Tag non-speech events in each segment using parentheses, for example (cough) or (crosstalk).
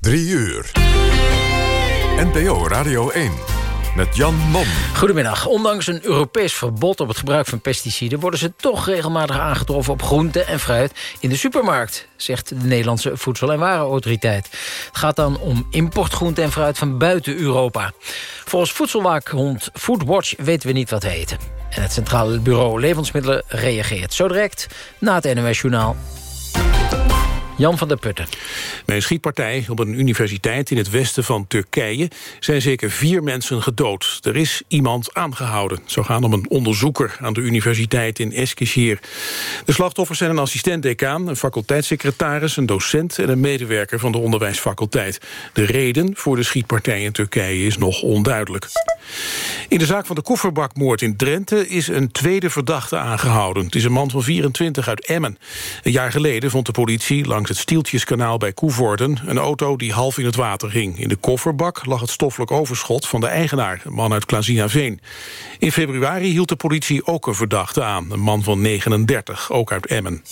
3 uur. NPO Radio 1 met Jan Mom. Goedemiddag. Ondanks een Europees verbod op het gebruik van pesticiden... worden ze toch regelmatig aangetroffen op groente en fruit in de supermarkt... zegt de Nederlandse Voedsel- en Warenautoriteit. Het gaat dan om importgroente en fruit van buiten Europa. Volgens voedselwaakhond Foodwatch weten we niet wat we eten. En het Centrale Bureau Levensmiddelen reageert zo direct na het NOS Journaal. Jan van der Putten. Bij een schietpartij op een universiteit in het westen van Turkije... zijn zeker vier mensen gedood. Er is iemand aangehouden. Zo gaan om een onderzoeker aan de universiteit in Eskişehir. De slachtoffers zijn een assistent-decaan, een faculteitssecretaris... een docent en een medewerker van de onderwijsfaculteit. De reden voor de schietpartij in Turkije is nog onduidelijk. In de zaak van de kofferbakmoord in Drenthe is een tweede verdachte aangehouden. Het is een man van 24 uit Emmen. Een jaar geleden vond de politie langs het Stieltjeskanaal bij Koevoorden... een auto die half in het water hing. In de kofferbak lag het stoffelijk overschot van de eigenaar... een man uit Klazinaveen. In februari hield de politie ook een verdachte aan. Een man van 39, ook uit Emmen.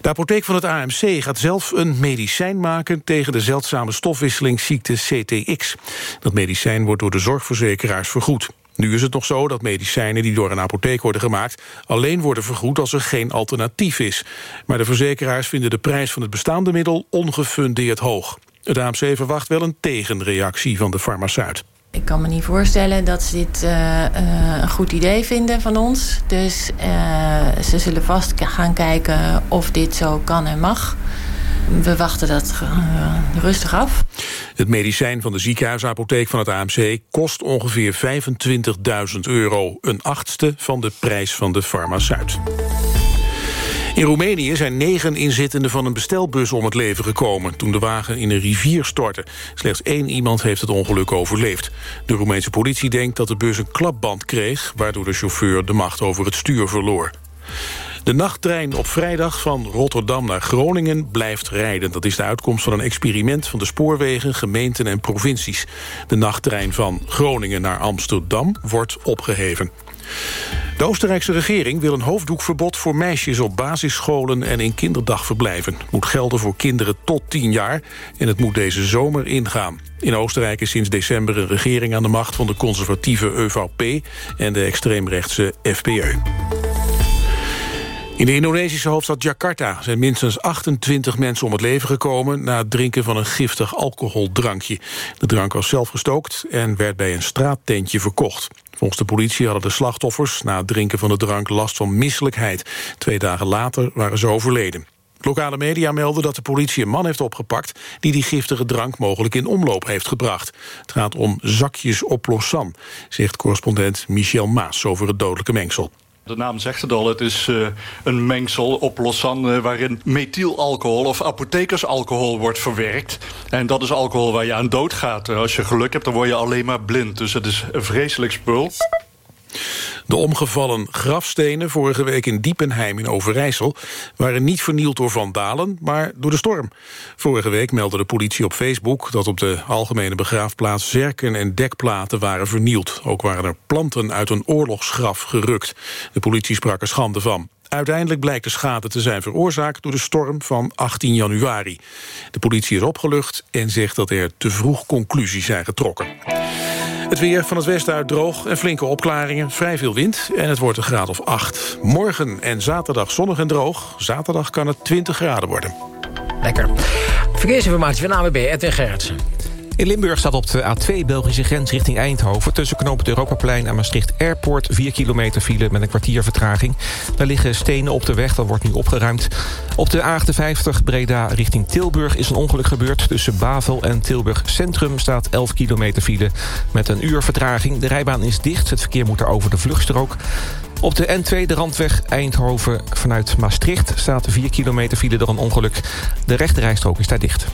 De apotheek van het AMC gaat zelf een medicijn maken... tegen de zeldzame stofwisselingsziekte CTX. Dat medicijn wordt door de zorgverzekeraars vergoed. Nu is het nog zo dat medicijnen die door een apotheek worden gemaakt... alleen worden vergoed als er geen alternatief is. Maar de verzekeraars vinden de prijs van het bestaande middel ongefundeerd hoog. Het AMC verwacht wel een tegenreactie van de farmaceut. Ik kan me niet voorstellen dat ze dit uh, uh, een goed idee vinden van ons. Dus uh, ze zullen vast gaan kijken of dit zo kan en mag. We wachten dat rustig af. Het medicijn van de ziekenhuisapotheek van het AMC kost ongeveer 25.000 euro. Een achtste van de prijs van de farmaceut. In Roemenië zijn negen inzittenden van een bestelbus om het leven gekomen... toen de wagen in een rivier stortte. Slechts één iemand heeft het ongeluk overleefd. De Roemeense politie denkt dat de bus een klapband kreeg... waardoor de chauffeur de macht over het stuur verloor. De nachttrein op vrijdag van Rotterdam naar Groningen blijft rijden. Dat is de uitkomst van een experiment van de spoorwegen, gemeenten en provincies. De nachttrein van Groningen naar Amsterdam wordt opgeheven. De Oostenrijkse regering wil een hoofddoekverbod voor meisjes op basisscholen en in kinderdagverblijven. Het moet gelden voor kinderen tot 10 jaar en het moet deze zomer ingaan. In Oostenrijk is sinds december een regering aan de macht van de conservatieve EVP en de extreemrechtse FPE. In de Indonesische hoofdstad Jakarta zijn minstens 28 mensen om het leven gekomen... na het drinken van een giftig alcoholdrankje. De drank was zelf gestookt en werd bij een straattentje verkocht. Volgens de politie hadden de slachtoffers na het drinken van de drank last van misselijkheid. Twee dagen later waren ze overleden. Lokale media melden dat de politie een man heeft opgepakt... die die giftige drank mogelijk in omloop heeft gebracht. Het gaat om zakjes oplossam, zegt correspondent Michel Maas... over het dodelijke mengsel. De naam zegt het al, het is uh, een mengsel oplossant uh, waarin methylalcohol of apothekersalcohol wordt verwerkt. En dat is alcohol waar je aan doodgaat. Als je geluk hebt, dan word je alleen maar blind. Dus het is een vreselijk spul. De omgevallen grafstenen vorige week in Diepenheim in Overijssel... waren niet vernield door vandalen, maar door de storm. Vorige week meldde de politie op Facebook... dat op de algemene begraafplaats zerken en dekplaten waren vernield. Ook waren er planten uit een oorlogsgraf gerukt. De politie sprak er schande van. Uiteindelijk blijkt de schade te zijn veroorzaakt door de storm van 18 januari. De politie is opgelucht en zegt dat er te vroeg conclusies zijn getrokken. Het weer van het westen uit droog en flinke opklaringen. Vrij veel wind en het wordt een graad of 8. Morgen en zaterdag zonnig en droog. Zaterdag kan het 20 graden worden. Lekker. Verkeersinformatie van AWB, Edwin Gerritsen. In Limburg staat op de A2 Belgische grens richting Eindhoven... tussen knoop het Europaplein en Maastricht Airport... 4 kilometer file met een kwartier vertraging. Daar liggen stenen op de weg, dat wordt nu opgeruimd. Op de A58 Breda richting Tilburg is een ongeluk gebeurd. Tussen Bavel en Tilburg Centrum staat 11 kilometer file... met een uur vertraging. De rijbaan is dicht, het verkeer moet er over de vluchtstrook. Op de N2, de randweg Eindhoven vanuit Maastricht... staat 4 kilometer file door een ongeluk. De rechterrijstrook is daar dicht.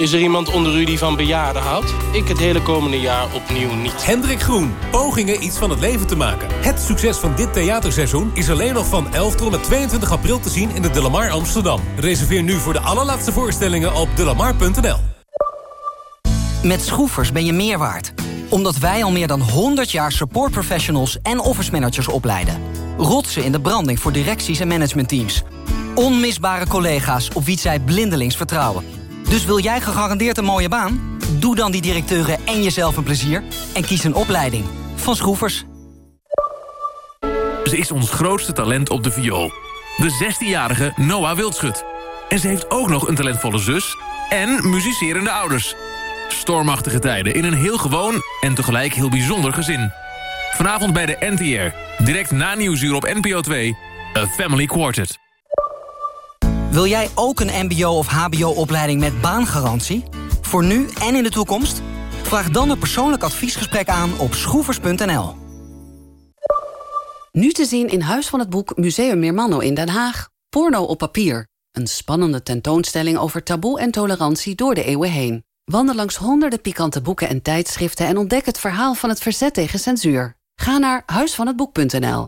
Is er iemand onder u die van bejaarden houdt? Ik het hele komende jaar opnieuw niet. Hendrik Groen, pogingen iets van het leven te maken. Het succes van dit theaterseizoen is alleen nog van 11 tot en met 22 april te zien in de Delamar Amsterdam. Reserveer nu voor de allerlaatste voorstellingen op delamar.nl. Met Schroefers ben je meer waard. Omdat wij al meer dan 100 jaar support professionals en office managers opleiden. Rotsen in de branding voor directies en managementteams Onmisbare collega's op wie zij blindelings vertrouwen. Dus wil jij gegarandeerd een mooie baan? Doe dan die directeuren en jezelf een plezier en kies een opleiding. Van Schroefers. Ze is ons grootste talent op de viool. De 16-jarige Noah Wildschut. En ze heeft ook nog een talentvolle zus en muzicerende ouders. Stormachtige tijden in een heel gewoon en tegelijk heel bijzonder gezin. Vanavond bij de NTR, direct na Nieuwsuur op NPO 2, A Family Quartet. Wil jij ook een mbo- of hbo-opleiding met baangarantie? Voor nu en in de toekomst? Vraag dan een persoonlijk adviesgesprek aan op schroevers.nl. Nu te zien in Huis van het Boek Museum Meermanno in Den Haag. Porno op papier. Een spannende tentoonstelling over taboe en tolerantie door de eeuwen heen. Wandel langs honderden pikante boeken en tijdschriften... en ontdek het verhaal van het verzet tegen censuur. Ga naar huisvanhetboek.nl.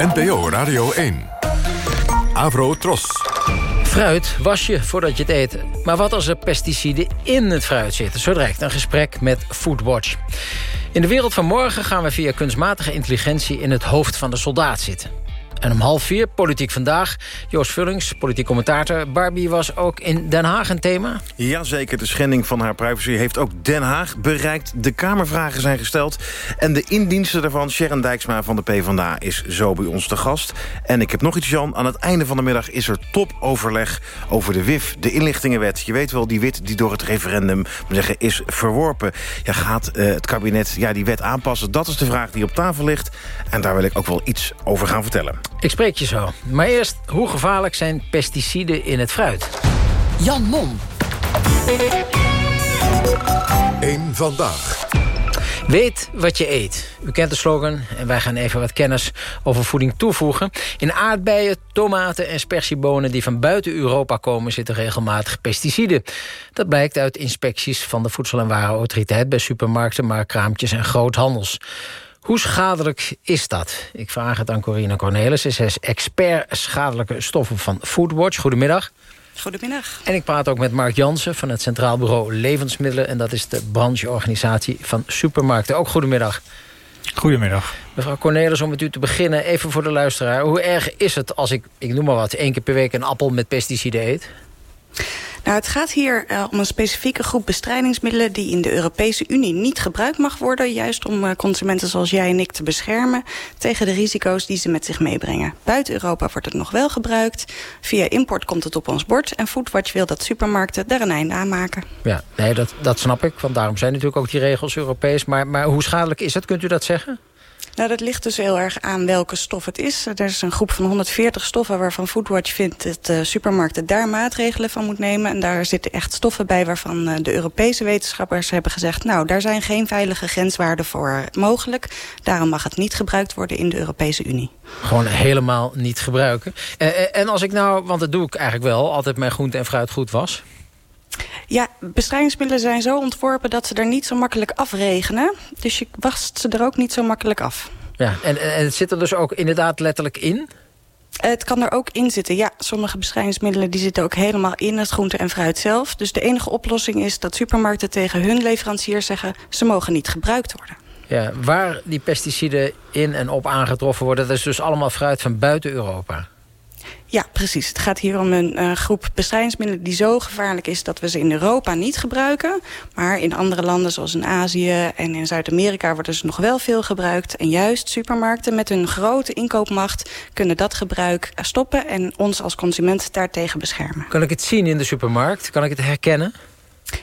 NPO Radio 1. Avro Tros. Fruit was je voordat je het eet. Maar wat als er pesticiden in het fruit zitten? Zo direct een gesprek met Foodwatch. In de wereld van morgen gaan we via kunstmatige intelligentie... in het hoofd van de soldaat zitten. En om half vier, Politiek Vandaag. Joost Vullings, politiek commentator. Barbie was ook in Den Haag een thema. Jazeker, de schending van haar privacy heeft ook Den Haag bereikt. De Kamervragen zijn gesteld. En de indienste daarvan, Sharon Dijksma van de PvdA, is zo bij ons te gast. En ik heb nog iets, Jan. Aan het einde van de middag is er topoverleg over de WIF, de inlichtingenwet. Je weet wel, die wet die door het referendum zeggen, is verworpen. Ja, gaat uh, het kabinet ja, die wet aanpassen? Dat is de vraag die op tafel ligt. En daar wil ik ook wel iets over gaan vertellen. Ik spreek je zo. Maar eerst, hoe gevaarlijk zijn pesticiden in het fruit? Jan Mom. Eén vandaag. Weet wat je eet. U kent de slogan en wij gaan even wat kennis over voeding toevoegen. In aardbeien, tomaten en spersiebonen die van buiten Europa komen... zitten regelmatig pesticiden. Dat blijkt uit inspecties van de Voedsel- en Warenautoriteit... bij supermarkten, marktkraampjes en groothandels. Hoe schadelijk is dat? Ik vraag het aan Corina Cornelis. Zij is expert schadelijke stoffen van Foodwatch. Goedemiddag. Goedemiddag. En ik praat ook met Mark Jansen van het Centraal Bureau Levensmiddelen. En dat is de brancheorganisatie van supermarkten. Ook goedemiddag. Goedemiddag. Mevrouw Cornelis, om met u te beginnen, even voor de luisteraar. Hoe erg is het als ik, ik noem maar wat, één keer per week een appel met pesticiden eet? Nou, het gaat hier uh, om een specifieke groep bestrijdingsmiddelen... die in de Europese Unie niet gebruikt mag worden... juist om uh, consumenten zoals jij en ik te beschermen... tegen de risico's die ze met zich meebrengen. Buiten Europa wordt het nog wel gebruikt. Via import komt het op ons bord. En Foodwatch wil dat supermarkten daar een einde aan maken. Ja, nee, dat, dat snap ik. Want daarom zijn natuurlijk ook die regels Europees. Maar, maar hoe schadelijk is het? Kunt u dat zeggen? Nou, dat ligt dus heel erg aan welke stof het is. Er is een groep van 140 stoffen waarvan Foodwatch vindt... dat de supermarkten daar maatregelen van moet nemen. En daar zitten echt stoffen bij waarvan eh, de Europese wetenschappers hebben gezegd... nou, daar zijn geen veilige grenswaarden voor mogelijk. Daarom mag het niet gebruikt worden in de Europese Unie. Gewoon helemaal niet gebruiken. Uh, en als ik nou, want dat doe ik eigenlijk wel... altijd mijn groente en fruit goed was... Ja, bestrijdingsmiddelen zijn zo ontworpen dat ze er niet zo makkelijk afregenen. Dus je wast ze er ook niet zo makkelijk af. Ja, en, en het zit er dus ook inderdaad letterlijk in? Het kan er ook in zitten, ja. Sommige bestrijdingsmiddelen die zitten ook helemaal in het groente en fruit zelf. Dus de enige oplossing is dat supermarkten tegen hun leveranciers zeggen... ze mogen niet gebruikt worden. Ja, waar die pesticiden in en op aangetroffen worden... dat is dus allemaal fruit van buiten Europa. Ja, precies. Het gaat hier om een uh, groep bestrijdingsmiddelen die zo gevaarlijk is dat we ze in Europa niet gebruiken. Maar in andere landen zoals in Azië en in Zuid-Amerika worden ze nog wel veel gebruikt. En juist supermarkten met hun grote inkoopmacht kunnen dat gebruik stoppen en ons als consument daartegen beschermen. Kan ik het zien in de supermarkt? Kan ik het herkennen?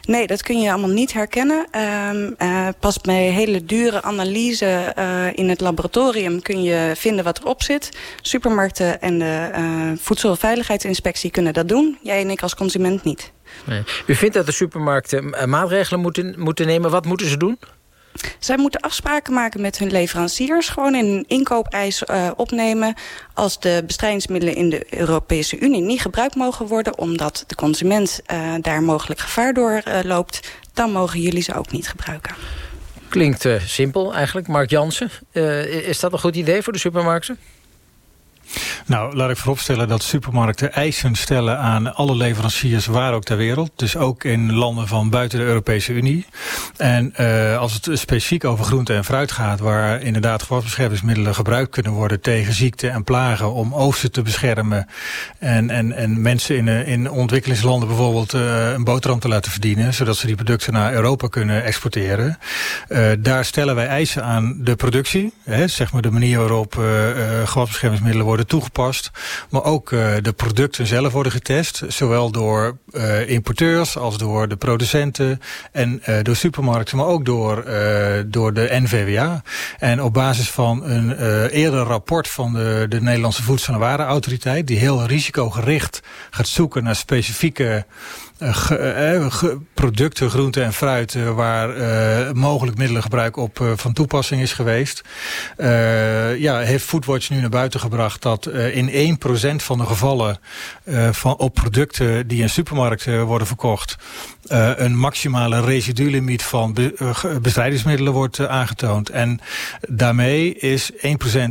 Nee, dat kun je allemaal niet herkennen. Uh, uh, pas bij hele dure analyse uh, in het laboratorium kun je vinden wat erop zit. Supermarkten en de Voedselveiligheidsinspectie kunnen dat doen. Jij en ik als consument niet. Nee. U vindt dat de supermarkten maatregelen moeten, moeten nemen. Wat moeten ze doen? Zij moeten afspraken maken met hun leveranciers. Gewoon in een inkoopeis uh, opnemen. Als de bestrijdingsmiddelen in de Europese Unie niet gebruikt mogen worden... omdat de consument uh, daar mogelijk gevaar door uh, loopt... dan mogen jullie ze ook niet gebruiken. Klinkt simpel eigenlijk. Mark Jansen, is dat een goed idee voor de supermarkten? Nou, laat ik vooropstellen dat supermarkten eisen stellen aan alle leveranciers waar ook ter wereld. Dus ook in landen van buiten de Europese Unie. En uh, als het specifiek over groente en fruit gaat, waar inderdaad gewadsbeschermingsmiddelen gebruikt kunnen worden tegen ziekten en plagen om oogsten te beschermen. En, en, en mensen in, in ontwikkelingslanden bijvoorbeeld uh, een boterham te laten verdienen, zodat ze die producten naar Europa kunnen exporteren. Daar stellen wij eisen aan de productie, hè, zeg maar de manier waarop uh, gewadsbeschermingsmiddelen worden toegepast. Maar ook uh, de producten zelf worden getest. Zowel door uh, importeurs als door de producenten en uh, door supermarkten. Maar ook door, door de NVWA. En op basis van een eerder rapport van de, de Nederlandse Voedsel- en Warenautoriteit... die heel risicogericht gaat zoeken naar specifieke producten, groenten en fruit... Waar mogelijk middelengebruik op van toepassing is geweest. ja, heeft Foodwatch nu naar buiten gebracht dat in 1% van de gevallen... van, op producten die in supermarkten worden verkocht... een maximale residulimiet van be, bestrijdingsmiddelen wordt aangetoond. En daarmee is 1%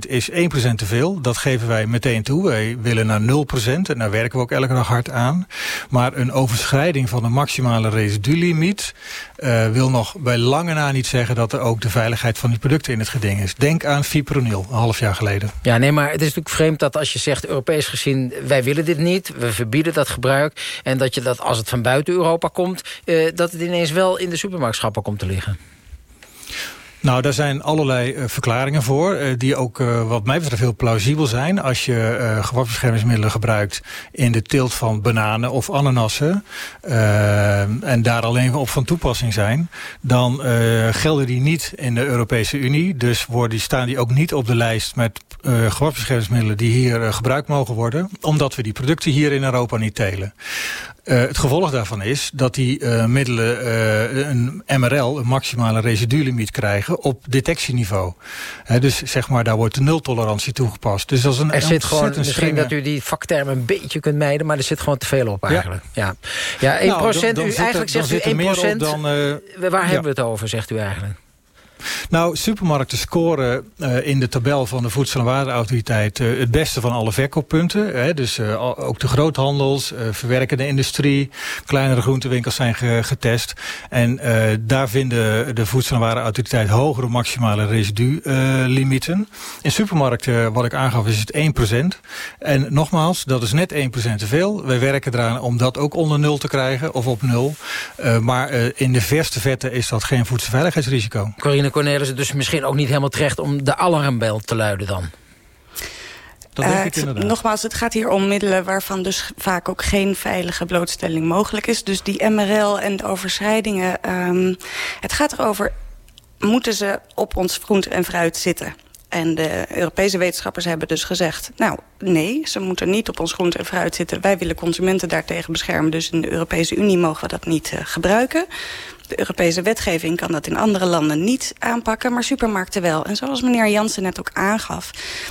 is 1% te veel. Dat geven wij meteen toe. Wij willen naar 0% en daar werken we ook elke dag hard aan. Maar een overschrijding overschrijding van de maximale residulimiet... Uh, wil nog bij lange na niet zeggen dat er ook de veiligheid van die producten in het geding is. Denk aan fipronil, een half jaar geleden. Ja, nee, maar het is natuurlijk vreemd dat als je zegt... Europees gezien, wij willen dit niet, we verbieden dat gebruik... en dat je dat als het van buiten Europa komt... Uh, dat het ineens wel in de supermarktschappen komt te liggen. Nou, daar zijn allerlei uh, verklaringen voor. Uh, die ook uh, wat mij betreft heel plausibel zijn. Als je gewasbeschermingsmiddelen gebruikt in de teelt van bananen of ananassen. en daar alleen op van toepassing zijn. Dan gelden die niet in de Europese Unie. Dus staan die ook niet op de lijst met gewasbeschermingsmiddelen die hier gebruikt mogen worden. Omdat we die producten hier in Europa niet telen. Uh, het gevolg daarvan is dat die uh, middelen uh, een MRL, een maximale residulimiet krijgen op detectieniveau. dus zeg maar, daar wordt de nultolerantie toegepast. Dus dat is een er zit gewoon, misschien strenge... dat u die vakterm een beetje kunt mijden, maar er zit gewoon te veel op eigenlijk. Ja, ja. ja 1%, nou, dan, dan u, eigenlijk zegt u 1%, dan, waar hebben we het over, zegt u eigenlijk? Nou, supermarkten scoren uh, in de tabel van de Voedsel- en. Uh, het beste van alle verkooppunten. Hè? Dus uh, ook de groothandels, verwerkende industrie... kleinere groentewinkels zijn ge getest. En daar vinden de Voedsel- en Warenautoriteit... hogere maximale residulimieten. in supermarkten, wat ik aangaf, is het 1%. En nogmaals, dat is net 1% te veel. Wij werken eraan om dat ook onder nul te krijgen, of op nul. maar in de verste vetten is dat geen voedselveiligheidsrisico. Cornelissen dus misschien ook niet helemaal terecht... om de alarmbel te luiden dan? Uh, het, nogmaals, het gaat hier om middelen waarvan dus vaak ook geen veilige blootstelling mogelijk is. Dus die MRL en de overschrijdingen, um, het gaat erover... moeten ze op ons groente en fruit zitten? En de Europese wetenschappers hebben dus gezegd... nou, nee, ze moeten niet op ons groente en fruit zitten. Wij willen consumenten daartegen beschermen. Dus in de Europese Unie mogen we dat niet uh, gebruiken. De Europese wetgeving kan dat in andere landen niet aanpakken, maar supermarkten wel. En zoals meneer Jansen net ook aangaf,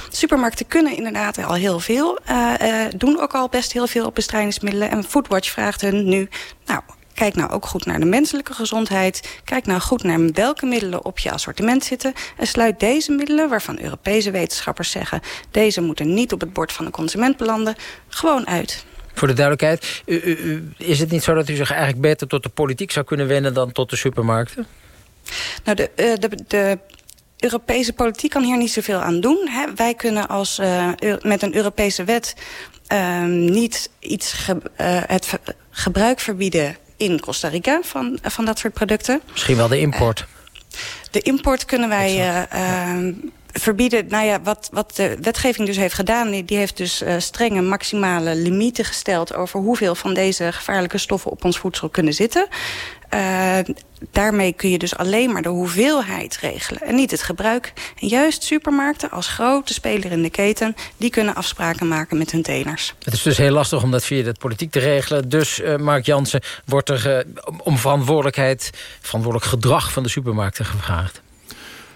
supermarkten kunnen inderdaad al heel veel. Uh, uh, doen ook al best heel veel op bestrijdingsmiddelen. En Foodwatch vraagt hun nu, nou, Kijk nou ook goed naar de menselijke gezondheid. Kijk nou goed naar welke middelen op je assortiment zitten. En sluit deze middelen, waarvan Europese wetenschappers zeggen... deze moeten niet op het bord van de consument belanden, gewoon uit. Voor de duidelijkheid, u, u, u, is het niet zo dat u zich eigenlijk beter tot de politiek zou kunnen wenden... dan tot de supermarkten? Nou, de, uh, de, de Europese politiek kan hier niet zoveel aan doen. Hè. Wij kunnen als, uh, met een Europese wet uh, niet iets ge, uh, het gebruik verbieden in Costa Rica van, van dat soort producten. Misschien wel de import. de import kunnen wij verbieden, nou ja, wat, wat de wetgeving dus heeft gedaan... die, die heeft dus strenge maximale limieten gesteld... over hoeveel van deze gevaarlijke stoffen op ons voedsel kunnen zitten. Uh, daarmee kun je dus alleen maar de hoeveelheid regelen en niet het gebruik. En juist supermarkten als grote speler in de keten... die kunnen afspraken maken met hun telers. Het is dus heel lastig om dat via de politiek te regelen. Dus, uh, Mark Jansen, wordt er uh, om verantwoordelijkheid... verantwoordelijk gedrag van de supermarkten gevraagd.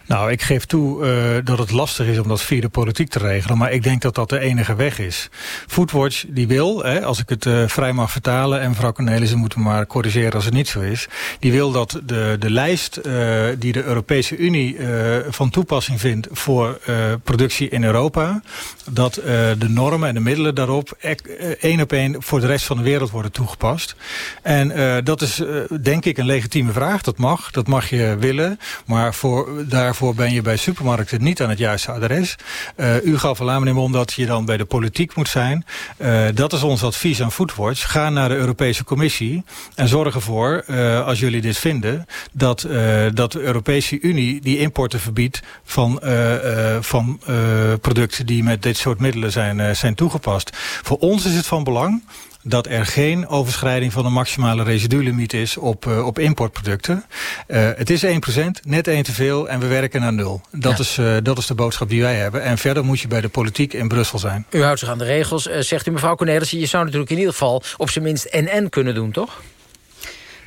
Nou, ik geef toe uh, dat het lastig is om dat via de politiek te regelen. Maar ik denk dat dat de enige weg is. Foodwatch die wil, hè, als ik het uh, vrij mag vertalen... en mevrouw Cornelissen moet me maar corrigeren als het niet zo is... die wil dat de, de lijst uh, die de Europese Unie van toepassing vindt... voor productie in Europa... dat de normen en de middelen daarop één op één... voor de rest van de wereld worden toegepast. En dat is denk ik een legitieme vraag. Dat mag, dat mag je willen. Maar voor, daarvoor daarvoor ben je bij supermarkten niet aan het juiste adres. Uh, u gaf al aan, Mom, dat je dan bij de politiek moet zijn. Uh, dat is ons advies aan Foodwatch. Ga naar de Europese Commissie en zorg ervoor, uh, als jullie dit vinden... dat, dat de Europese Unie die importen verbiedt van, van producten... die met dit soort middelen zijn, zijn toegepast. Voor ons is het van belang dat er geen overschrijding van de maximale residulimiet is op, uh, op importproducten. Uh, het is 1%, net één te veel en we werken naar nul. Dat, ja. is, uh, dat is de boodschap die wij hebben. En verder moet je bij de politiek in Brussel zijn. U houdt zich aan de regels, zegt u mevrouw Cornelissen. Je zou natuurlijk in ieder geval op zijn minst NN kunnen doen, toch?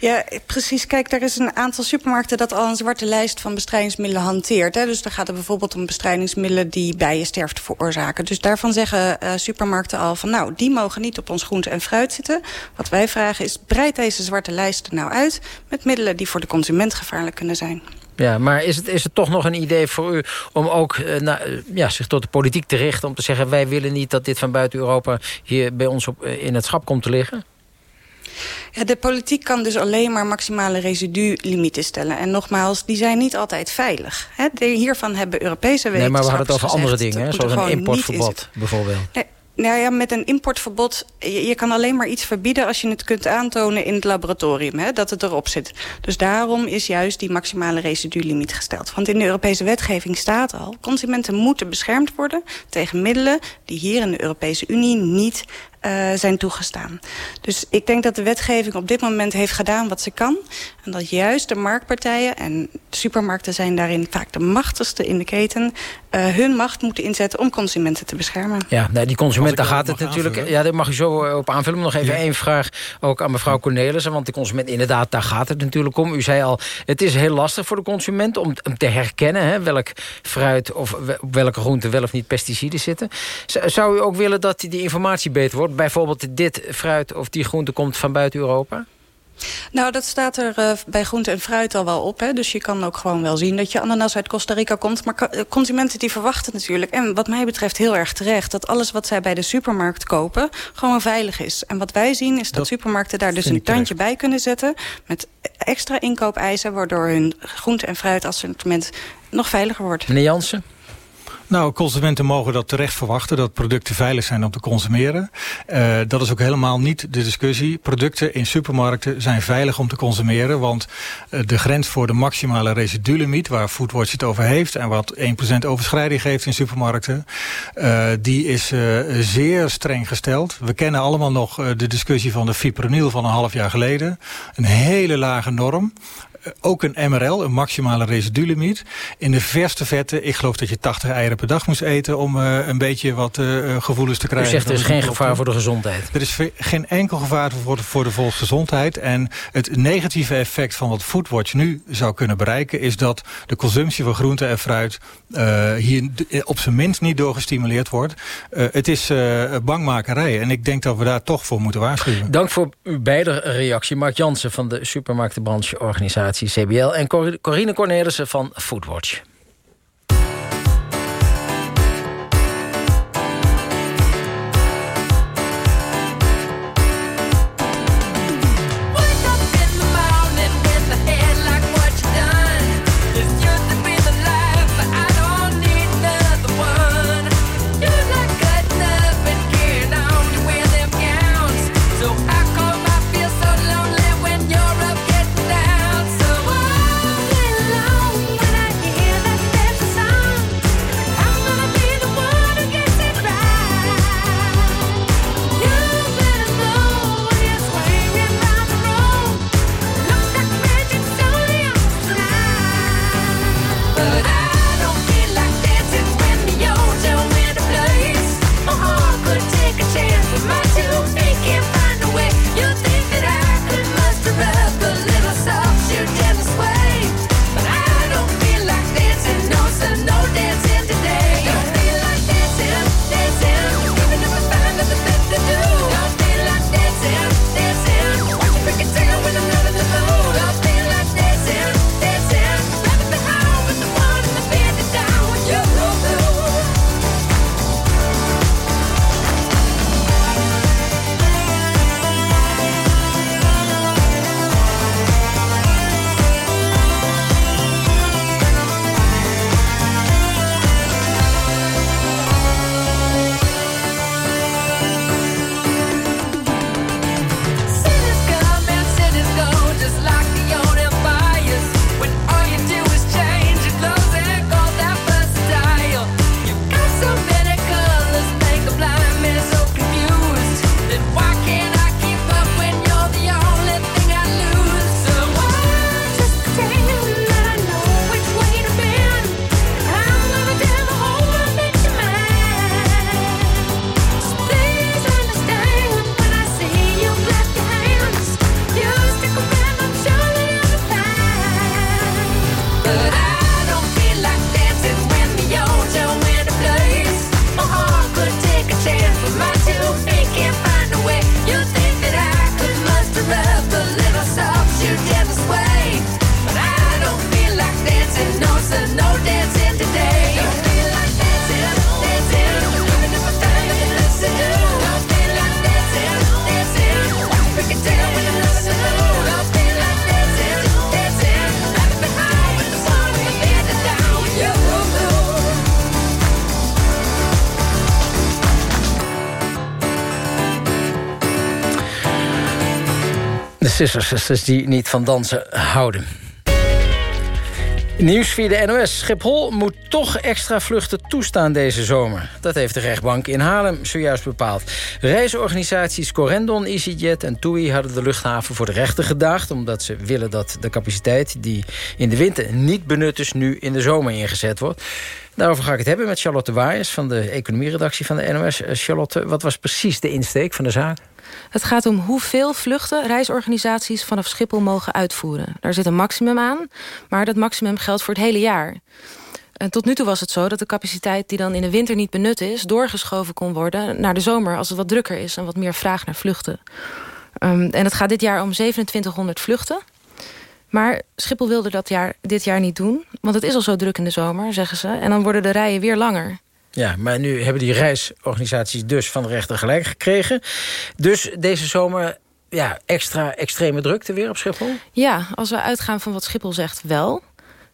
Ja, precies. Kijk, er is een aantal supermarkten dat al een zwarte lijst van bestrijdingsmiddelen hanteert. Hè. Dus dan gaat het bijvoorbeeld om bestrijdingsmiddelen die bijensterfte veroorzaken. Dus daarvan zeggen uh, supermarkten al van nou, die mogen niet op ons groente en fruit zitten. Wat wij vragen is, breid deze zwarte lijsten nou uit met middelen die voor de consument gevaarlijk kunnen zijn. Ja, maar is het, is het toch nog een idee voor u om ook uh, na, ja, zich tot de politiek te richten... om te zeggen, wij willen niet dat dit van buiten Europa hier bij ons op, in het schap komt te liggen? Ja, de politiek kan dus alleen maar maximale residulimieten stellen. En nogmaals, die zijn niet altijd veilig. Hiervan hebben Europese wetenschappers Nee, maar we hadden het over andere dingen, zoals een importverbod bijvoorbeeld. Nee, nou ja, met een importverbod, je, je, kan alleen maar iets verbieden... als je het kunt aantonen in het laboratorium, hè, dat het erop zit. Dus daarom is juist die maximale residulimiet gesteld. Want in de Europese wetgeving staat al... consumenten moeten beschermd worden tegen middelen... die hier in de Europese Unie niet uh, zijn toegestaan. Dus ik denk dat de wetgeving op dit moment heeft gedaan wat ze kan. En dat juist de marktpartijen, en supermarkten zijn daarin vaak de machtigste in de keten... Uh, hun macht moeten inzetten om consumenten te beschermen. Ja, nou, die consumenten daar gaat het natuurlijk... Aanvullen. Ja, daar mag je zo op aanvullen. nog even ja. één vraag ook aan mevrouw Cornelissen. Want de consument, inderdaad, daar gaat het natuurlijk om. U zei al, het is heel lastig voor de consument om, om te herkennen... Hè, welk fruit of welke groente wel of niet pesticiden zitten. Zou u ook willen dat die informatie beter wordt? bijvoorbeeld dit fruit of die groente komt van buiten Europa? Nou, dat staat er uh, bij groente en fruit al wel op. Hè? Dus je kan ook gewoon wel zien dat je ananas uit Costa Rica komt. Maar eh, consumenten die verwachten natuurlijk, en wat mij betreft heel erg terecht... dat alles wat zij bij de supermarkt kopen gewoon veilig is. En wat wij zien is dat, dat supermarkten daar dus een tandje bij kunnen zetten... met extra inkoopeisen, waardoor hun groente- en fruitassortiment nog veiliger wordt. Meneer Jansen? Nou, consumenten mogen dat terecht verwachten, dat producten veilig zijn om te consumeren. Uh, dat is ook helemaal niet de discussie. Producten in supermarkten zijn veilig om te consumeren, want uh, de grens voor de maximale residulimiet, waar Foodwatch het over heeft en wat 1% overschrijding geeft in supermarkten, uh, die is zeer streng gesteld. We kennen allemaal nog de discussie van de fipronil van een half jaar geleden. Een hele lage norm ook een MRL, een maximale residulimiet. In de verste vetten, ik geloof dat je 80 eieren per dag moest eten... om uh, een beetje wat uh, gevoelens te krijgen. U zegt er is geen gevaar voor de gezondheid? Er is geen enkel gevaar voor de, voor de volksgezondheid. En het negatieve effect van wat Foodwatch nu zou kunnen bereiken... is dat de consumptie van groente en fruit uh, hier op zijn minst niet door gestimuleerd wordt. het is bangmakerij en ik denk dat we daar toch voor moeten waarschuwen. Dank voor uw beide reactie. Mark Jansen van de Supermarktenbrancheorganisatie CBL... en Corine Cornelissen van Foodwatch. Sister Sisters die niet van dansen houden. Nieuws via de NOS. Schiphol moet toch extra vluchten toestaan deze zomer. Dat heeft de rechtbank in Haarlem zojuist bepaald. Reisorganisaties Corendon, EasyJet en TUI hadden de luchthaven voor de rechter gedaagd... omdat ze willen dat de capaciteit die in de winter niet benut is... nu in de zomer ingezet wordt. Daarover ga ik het hebben met Charlotte Waaiers... van de economieredactie van de NOS. Eh, Charlotte, wat was precies de insteek van de zaak? Het gaat om hoeveel vluchten reisorganisaties vanaf Schiphol mogen uitvoeren. Daar zit een maximum aan, maar dat maximum geldt voor het hele jaar. En tot nu toe was het zo dat de capaciteit die dan in de winter niet benut is... doorgeschoven kon worden naar de zomer als het wat drukker is... en wat meer vraag naar vluchten. Um, en het gaat dit jaar om 2700 vluchten. Maar Schiphol wilde dat jaar, dit jaar niet doen. Want het is al zo druk in de zomer, zeggen ze. En dan worden de rijen weer langer. Ja, maar nu hebben die reisorganisaties dus van de rechter gelijk gekregen. Dus deze zomer ja, extra extreme drukte weer op Schiphol? Ja, als we uitgaan van wat Schiphol zegt wel.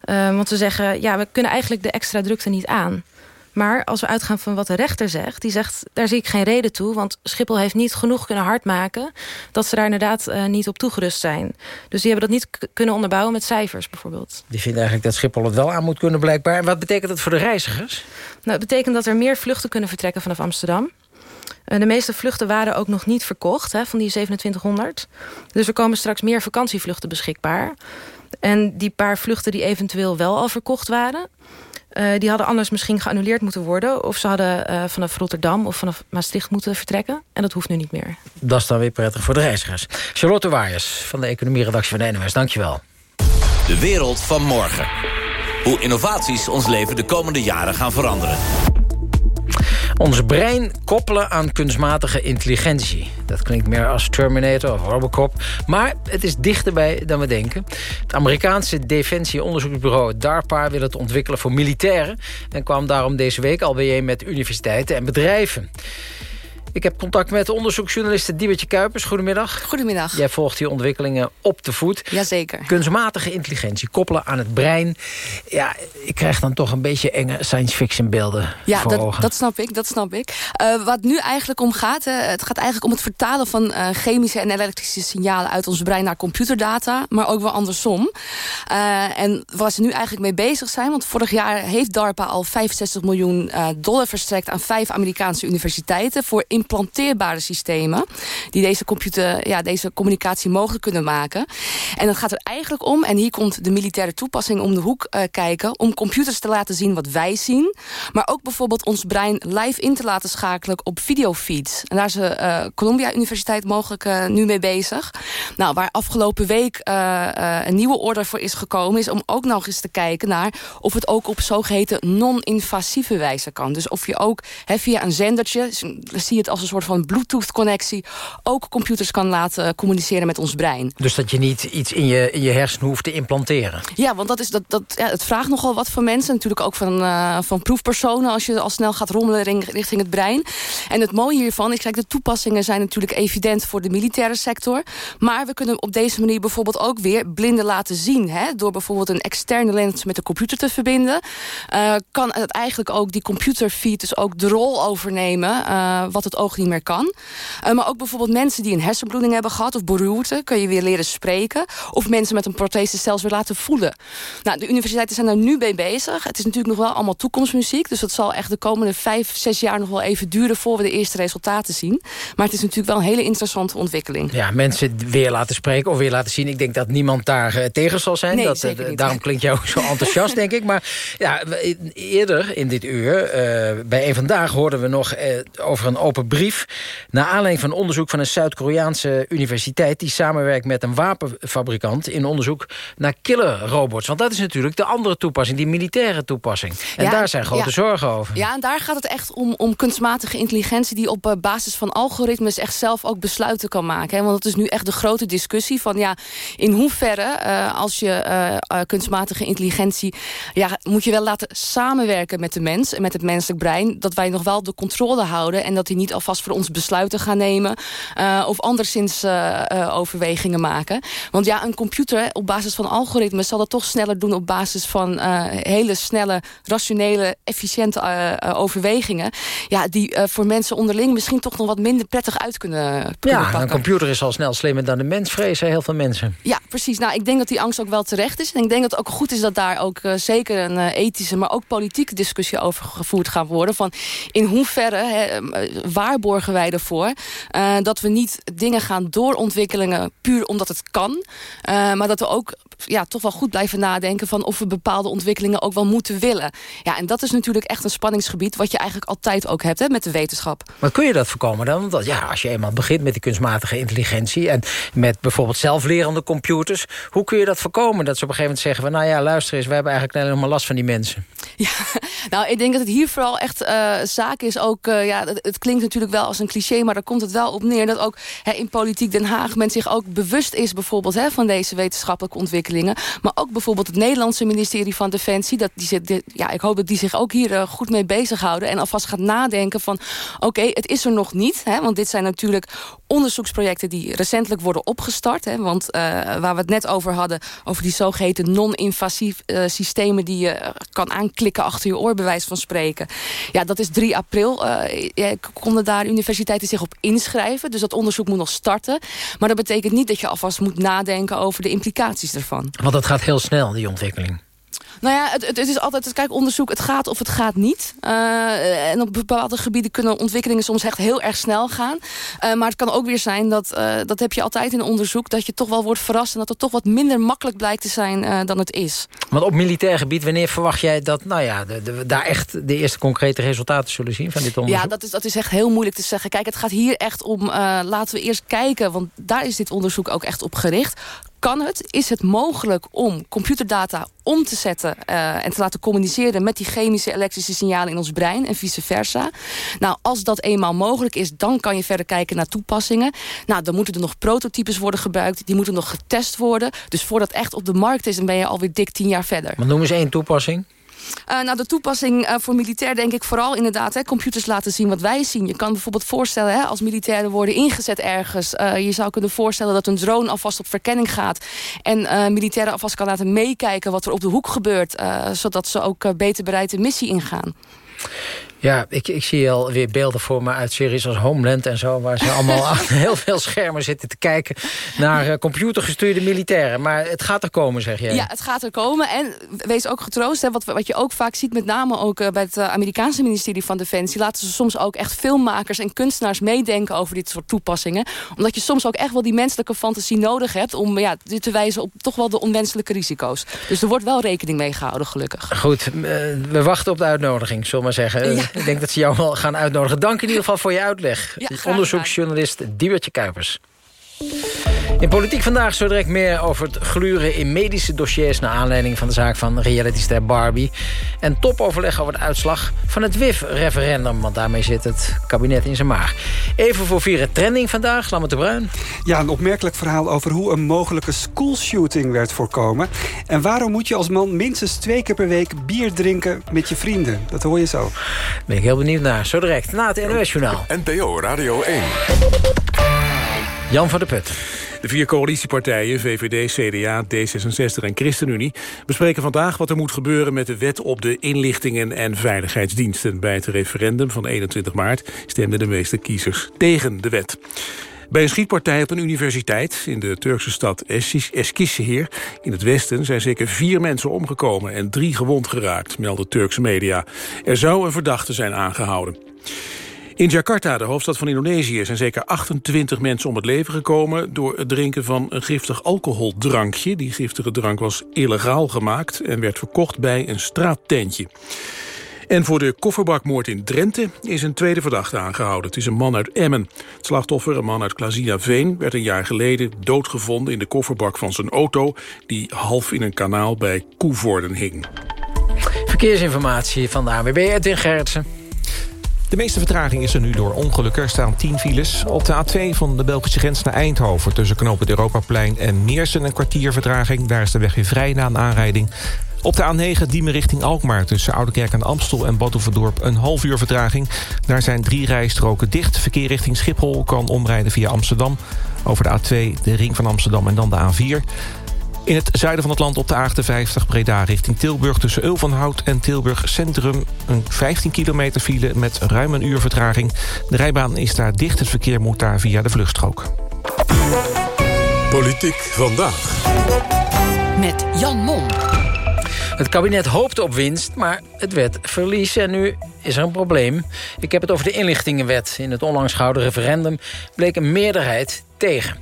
Uh, want ze zeggen, ja, we kunnen eigenlijk de extra drukte niet aan. Maar als we uitgaan van wat de rechter zegt... die zegt, daar zie ik geen reden toe. Want Schiphol heeft niet genoeg kunnen hardmaken... dat ze daar inderdaad uh, niet op toegerust zijn. Dus die hebben dat niet kunnen onderbouwen met cijfers bijvoorbeeld. Die vinden eigenlijk dat Schiphol het wel aan moet kunnen blijkbaar. En wat betekent dat voor de reizigers? Nou, het betekent dat er meer vluchten kunnen vertrekken vanaf Amsterdam. Uh, de meeste vluchten waren ook nog niet verkocht hè, van die 2700. Dus er komen straks meer vakantievluchten beschikbaar. En die paar vluchten die eventueel wel al verkocht waren... Uh, die hadden anders misschien geannuleerd moeten worden. Of ze hadden uh, vanaf Rotterdam of vanaf Maastricht moeten vertrekken. En dat hoeft nu niet meer. Dat is dan weer prettig voor de reizigers. Charlotte Waaiers van de economieredactie van de NOS. Dankjewel. De wereld van morgen. Hoe innovaties ons leven de komende jaren gaan veranderen. Ons brein koppelen aan kunstmatige intelligentie. Dat klinkt meer als Terminator of Robocop. Maar het is dichterbij dan we denken. Het Amerikaanse defensieonderzoeksbureau DARPA wil het ontwikkelen voor militairen... en kwam daarom deze week al bijeen met universiteiten en bedrijven. Ik heb contact met onderzoeksjournaliste Diebertje Kuipers. Goedemiddag. Goedemiddag. Jij volgt die ontwikkelingen op de voet. Jazeker. Kunstmatige intelligentie koppelen aan het brein. Ja, ik krijg dan toch een beetje enge science fiction beelden ja, voor dat, ogen. dat snap ik, dat snap ik. Uh, wat nu eigenlijk om gaat, uh, het gaat eigenlijk om het vertalen van uh, chemische en elektrische signalen uit ons brein naar computerdata, maar ook wel andersom. en waar ze nu eigenlijk mee bezig zijn, want vorig jaar heeft DARPA al 65 miljoen dollar verstrekt aan vijf Amerikaanse universiteiten voor implanteerbare systemen... die deze, computer, ja, deze communicatie mogelijk kunnen maken. En het gaat er eigenlijk om, en hier komt de militaire toepassing om de hoek uh, kijken... om computers te laten zien wat wij zien... maar ook bijvoorbeeld ons brein live in te laten schakelen op videofeeds. En daar is de uh, Columbia Universiteit mogelijk uh, nu mee bezig. Nou, waar afgelopen week een nieuwe order voor is gekomen... is om ook nog eens te kijken naar of het ook op zogeheten non-invasieve wijze kan. Dus of je ook via een zendertje, zie je het als een soort van Bluetooth-connectie... ook computers kan laten communiceren met ons brein. Dus dat je niet iets in je, in je hersenen hoeft te implanteren? Ja, want dat is, dat, dat, ja, het vraagt nogal wat van mensen. Natuurlijk ook van, uh, van proefpersonen als je al snel gaat rommelen richting het brein. En het mooie hiervan, ik zeg, de toepassingen zijn natuurlijk evident voor de militaire sector. Maar we kunnen op deze manier bijvoorbeeld ook weer blinden laten zien. Hè? Door bijvoorbeeld een externe lens met de computer te verbinden. Uh, kan het eigenlijk ook die computerfeed dus ook de rol overnemen... Uh, wat het oog niet meer kan. Uh, maar ook bijvoorbeeld mensen die een hersenbloeding hebben gehad... of beroerte, kun je weer leren spreken. Of mensen met een prothese zelfs weer laten voelen. Nou, de universiteiten zijn daar nu mee bezig. Het is natuurlijk nog wel allemaal toekomstmuziek. Dus dat zal echt de komende vijf, zes jaar nog wel even duren... voor we de eerste resultaten zien. Maar het is natuurlijk wel een hele interessante ontwikkeling. Ja, mensen weer laten spreken of weer laten zien. Ik denk dat niemand daar uh, tegen zal zijn. Nee, dat, zeker niet. Daarom klinkt jou zo enthousiast, (laughs) denk ik. Maar ja, eerder in dit uur, uh, bij een vandaag... hoorden we nog over een open brief... naar aanleiding van onderzoek van een Zuid-Koreaanse universiteit... die samenwerkt met een wapenfabrikant in onderzoek naar killerrobots. Want dat is natuurlijk de andere toepassing, die militaire toepassing. En Ja, daar zijn grote ja. zorgen over. Ja, en daar gaat het echt om, om kunstmatige intelligentie... die op eh, basis van algoritmes echt zelf ook besluiten kan maken. Hè? Want dat is nu echt de grote discussie van... ja, in hoeverre, eh, als je eh, kunstmatige intelligentie... Ja, moet je wel laten samenwerken met de mens en met het menselijk brein... dat wij nog wel de controle houden en dat hij niet alvast voor ons besluiten gaan nemen. of anderszins overwegingen maken. Want ja, een computer op basis van algoritmes... zal dat toch sneller doen op basis van hele snelle, rationele, efficiënte overwegingen. Ja, die voor mensen onderling misschien toch nog wat minder prettig uit kunnen, kunnen ja, pakken. een computer is al snel slimmer dan de mens, vrezen heel veel mensen. Ja, precies. Nou, ik denk dat die angst ook wel terecht is. En ik denk dat het ook goed is dat daar ook zeker een ethische... maar ook politieke discussie over gevoerd gaat worden. Van in hoeverre eh, waarborgen wij ervoor... Uh, dat we niet dingen gaan doorontwikkelingen puur omdat het kan... maar dat we ook ja, toch wel goed blijven nadenken... van of we bepaalde ontwikkelingen ook wel moeten willen. Ja, en dat is natuurlijk echt een spanningsgebied... wat je eigenlijk altijd ook hebt hè, met de wetenschap. Maar kun je dat voorkomen dan? Want ja, als je eenmaal begint met die kunstmatige intelligentie... en met bijvoorbeeld zelflerende computers... hoe kun je dat voorkomen? Dat ze op een gegeven moment zeggen van... nou ja, luister eens, wij hebben eigenlijk helemaal last van die mensen. Ja, (laughs) nou, ik denk dat het hier vooral echt uh, zaak is ook... Ja, het, het, klinkt natuurlijk wel als een cliché... maar daar komt het wel op neer dat ook in politiek Den Haag... men zich ook bewust is bijvoorbeeld hè, van deze wetenschappelijke ontwikkelingen. Maar ook bijvoorbeeld het Nederlandse ministerie van Defensie... Dat die, die, ja, ik hoop dat die zich ook hier uh, goed mee bezighouden... en alvast gaat nadenken van... oké, het is er nog niet, hè, want dit zijn natuurlijk onderzoeksprojecten... die recentelijk worden opgestart. Hè, want waar we het net over hadden... over die zogeheten non-invasief systemen... die je kan aanklikken achter je oor, van spreken. Ja, dat is 3 april. Uh, konden daar universiteiten zich op inschrijven. Dus dat onderzoek moet nog starten. Maar dat betekent niet dat je alvast moet nadenken over de implicaties ervan. Want dat gaat heel snel, die ontwikkeling. Nou ja, het, het, is altijd, kijk, onderzoek, het gaat of het gaat niet. Uh, en op bepaalde gebieden kunnen ontwikkelingen soms echt heel erg snel gaan. Uh, maar het kan ook weer zijn, dat, uh, dat heb je altijd in onderzoek... dat je toch wel wordt verrast en dat het toch wat minder makkelijk blijkt te zijn dan het is. Want op militair gebied, wanneer verwacht jij dat nou ja, de, de, daar echt de eerste concrete resultaten zullen zien van dit onderzoek? Ja, dat is, dat is echt heel moeilijk te zeggen. Kijk, het gaat hier echt om, laten we eerst kijken... want daar is dit onderzoek ook echt op gericht kan het? Is het mogelijk om computerdata om te zetten uh, en te laten communiceren met die chemische elektrische signalen in ons brein en vice versa? Nou, als dat eenmaal mogelijk is, dan kan je verder kijken naar toepassingen. Nou, dan moeten er nog prototypes worden gebruikt, die moeten nog getest worden. Dus voordat echt op de markt is, dan ben je alweer dik tien jaar verder. Maar noem eens één toepassing. Uh, nou, de toepassing uh, voor militair denk ik vooral inderdaad... Hè, computers laten zien wat wij zien. Je kan bijvoorbeeld voorstellen, hè, als militairen worden ingezet ergens... Uh, je zou kunnen voorstellen dat een drone alvast op verkenning gaat... en militairen alvast kan laten meekijken wat er op de hoek gebeurt... zodat ze ook beter bereid de missie ingaan. Ja, ik, ik zie alweer beelden voor me uit series als Homeland en zo... waar ze allemaal (laughs) achter heel veel schermen zitten te kijken... naar uh, computergestuurde militairen. Maar het gaat er komen, zeg jij. Ja, het gaat er komen. En wees ook getroost, hè, wat, wat je ook vaak ziet... met name ook uh, bij het uh, Amerikaanse ministerie van Defensie... laten ze soms ook echt filmmakers en kunstenaars meedenken... over dit soort toepassingen. Omdat je soms ook echt wel die menselijke fantasie nodig hebt... om ja, te wijzen op toch wel de onwenselijke risico's. Dus er wordt wel rekening mee gehouden, gelukkig. Goed, we wachten op de uitnodiging, zullen we maar zeggen... Ja. Ik denk dat ze jou wel gaan uitnodigen. Dank in ieder geval voor je uitleg. Ja, Onderzoeksjournalist Diewertje Kuipers. In Politiek Vandaag zo direct meer over het gluren in medische dossiers... naar aanleiding van de zaak van realityster Barbie. En topoverleg over de uitslag van het WIF-referendum... want daarmee zit het kabinet in zijn maag. Even voor vieren trending vandaag, Lammert de Bruin. Ja, een opmerkelijk verhaal over hoe een mogelijke schoolshooting werd voorkomen. En waarom moet je als man minstens twee keer per week bier drinken met je vrienden? Dat hoor je zo. Ben ik heel benieuwd naar. Zo direct, na het NOS-journaal. NPO Radio 1. Jan van der Put. De vier coalitiepartijen, VVD, CDA, D66 en ChristenUnie... bespreken vandaag wat er moet gebeuren met de wet op de inlichtingen en veiligheidsdiensten. Bij het referendum van 21 maart stemden de meeste kiezers tegen de wet. Bij een schietpartij op een universiteit in de Turkse stad Eskişehir in het westen zijn zeker vier mensen omgekomen en drie gewond geraakt, melden Turkse media. Er zou een verdachte zijn aangehouden. In Jakarta, de hoofdstad van Indonesië, zijn zeker 28 mensen om het leven gekomen... door het drinken van een giftig alcoholdrankje. Die giftige drank was illegaal gemaakt en werd verkocht bij een straattentje. En voor de kofferbakmoord in Drenthe is een tweede verdachte aangehouden. Het is een man uit Emmen. Het slachtoffer, een man uit Veen, werd een jaar geleden doodgevonden in de kofferbak van zijn auto... die half in een kanaal bij Koevoorden hing. Verkeersinformatie van de AWB, Edwin Gerritsen. De meeste vertraging is er nu door ongelukken. Er staan 10 files. Op de A2 van de Belgische grens naar Eindhoven... tussen knopen het Europaplein en Meersen een kwartier vertraging. Daar is de weg weer vrij na een aanrijding. Op de A9 Diemen richting Alkmaar tussen Oudekerk en Amstel en Badhoevedorp een half uur vertraging. Daar zijn drie rijstroken dicht. Verkeer richting Schiphol kan omrijden via Amsterdam. Over de A2 de ring van Amsterdam en dan de A4. In het zuiden van het land op de A58 Breda richting Tilburg... tussen Ulvenhout en Tilburg Centrum een 15 kilometer file... met ruim een uur vertraging. De rijbaan is daar dicht, het verkeer moet daar via de vluchtstrook. Politiek vandaag. Met Jan Mom. Het kabinet hoopte op winst, maar het werd verlies. En nu is er een probleem. Ik heb het over de inlichtingenwet. In het onlangs gehouden referendum bleek een meerderheid tegen.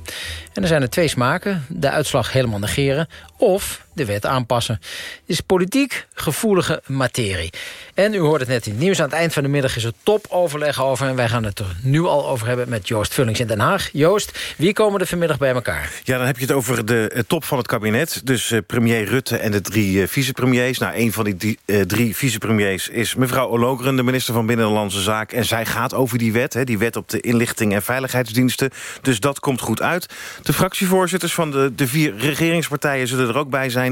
En er zijn er twee smaken. De uitslag helemaal negeren of de wet aanpassen. Is politiek gevoelige materie. En u hoort het net in het nieuws. Aan het eind van de middag is er topoverleg over. En wij gaan het er nu al over hebben met Joost Vullings in Den Haag. Joost, wie komen er vanmiddag bij elkaar? Ja, dan heb je het over de eh, top van het kabinet. Dus uh, premier Rutte en de drie uh, vicepremiers. Nou, een van die, drie vicepremiers is mevrouw Ologeren... de minister van Binnenlandse Zaken. En zij gaat over die wet, die wet op de inlichting en veiligheidsdiensten. Dus dat komt goed uit. De fractievoorzitters van de vier regeringspartijen zullen er ook bij zijn.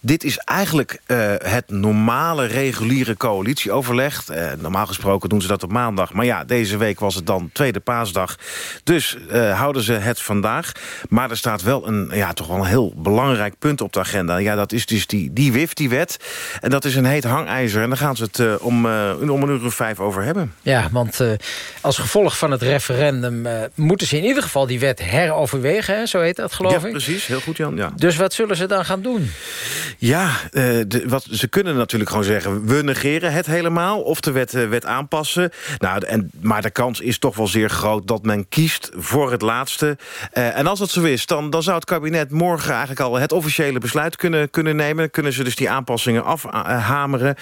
Dit is eigenlijk uh, het normale, reguliere coalitieoverleg. Uh, normaal gesproken doen ze dat op maandag. Maar ja, deze week was het dan tweede paasdag. Dus uh, houden ze het vandaag. Maar er staat wel een, ja, toch wel een heel belangrijk punt op de agenda. Ja, dat is dus die, die WIF, die wet. En dat is een heet hangijzer. En daar gaan ze het om, om een uur of vijf over hebben. Ja, want als gevolg van het referendum... moeten ze in ieder geval die wet heroverwegen. Hè? Zo heet dat, geloof ja, ik. precies. Heel goed, Jan. Ja. Dus wat zullen ze dan gaan doen? Ja, de, wat, ze kunnen natuurlijk gewoon zeggen... we negeren het helemaal of de wet, uh, wet aanpassen. Nou, en, maar de kans is toch wel zeer groot dat men kiest voor het laatste. Uh, en als dat zo is, dan, dan zou het kabinet morgen eigenlijk al... het officiële besluit kunnen, kunnen nemen. Kunnen ze dus die aanpassingen afhameren.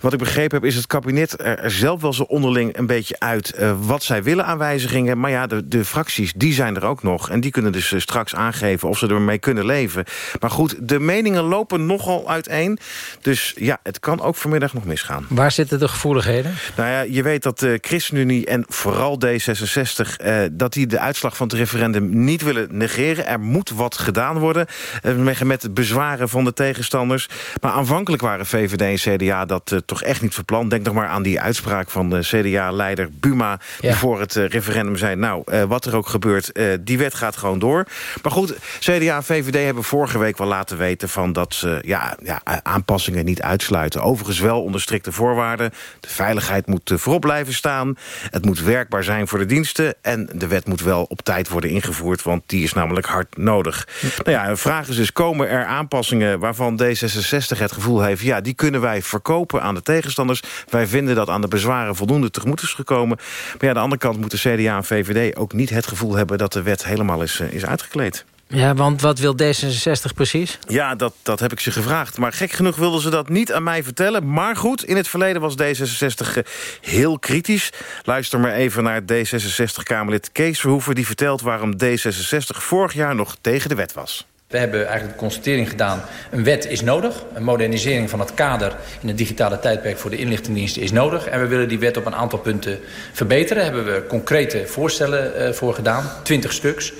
Wat ik begrepen heb, is het kabinet er zelf wel zo onderling een beetje uit... wat zij willen aan wijzigingen. Maar ja, de, de fracties, die zijn er ook nog. En die kunnen dus straks aangeven of ze ermee kunnen leven. Maar goed, de meningen lopen nogal uiteen. Dus ja, het kan ook vanmiddag nog misgaan. Waar zitten de gevoeligheden? Nou ja, je weet dat de ChristenUnie en vooral D66... Eh, dat die de uitslag van het referendum niet willen negeren. Er moet wat gedaan worden eh, met het bezwaren van de tegenstanders. Maar aanvankelijk waren VVD en CDA dat eh, toch echt niet verpland. Denk nog maar aan die uitspraak van de CDA-leider Buma... die ja. voor het referendum zei, nou, wat er ook gebeurt... die wet gaat gewoon door. Maar goed, CDA en VVD hebben vorige week wel laten weten... van dat ze ja, ja, aanpassingen niet uitsluiten. Overigens wel onder strikte voorwaarden. De veiligheid moet voorop blijven staan. Het moet werkbaar zijn voor de diensten. En de wet moet wel op tijd worden ingevoerd... want die is namelijk hard nodig. Nou ja, de vraag is dus, komen er aanpassingen... waarvan D66 het gevoel heeft... ja, die kunnen wij verkopen aan de tegenstanders. Wij vinden dat aan de bezwaren voldoende tegemoet is gekomen. Maar ja, aan de andere kant moeten CDA en VVD ook niet het gevoel hebben... dat de wet helemaal is, is uitgekleed. Ja, want wat wil D66 precies? Ja, dat, dat heb ik ze gevraagd. Maar gek genoeg wilden ze dat niet aan mij vertellen. Maar goed, in het verleden was D66 heel kritisch. Luister maar even naar D66-Kamerlid Kees Verhoeven... die vertelt waarom D66 vorig jaar nog tegen de wet was. We hebben eigenlijk de constatering gedaan, een wet is nodig. Een modernisering van het kader in het digitale tijdperk voor de inlichtingendiensten is nodig. En we willen die wet op een aantal punten verbeteren. Daar hebben we concrete voorstellen uh, voor gedaan, 20 stuks.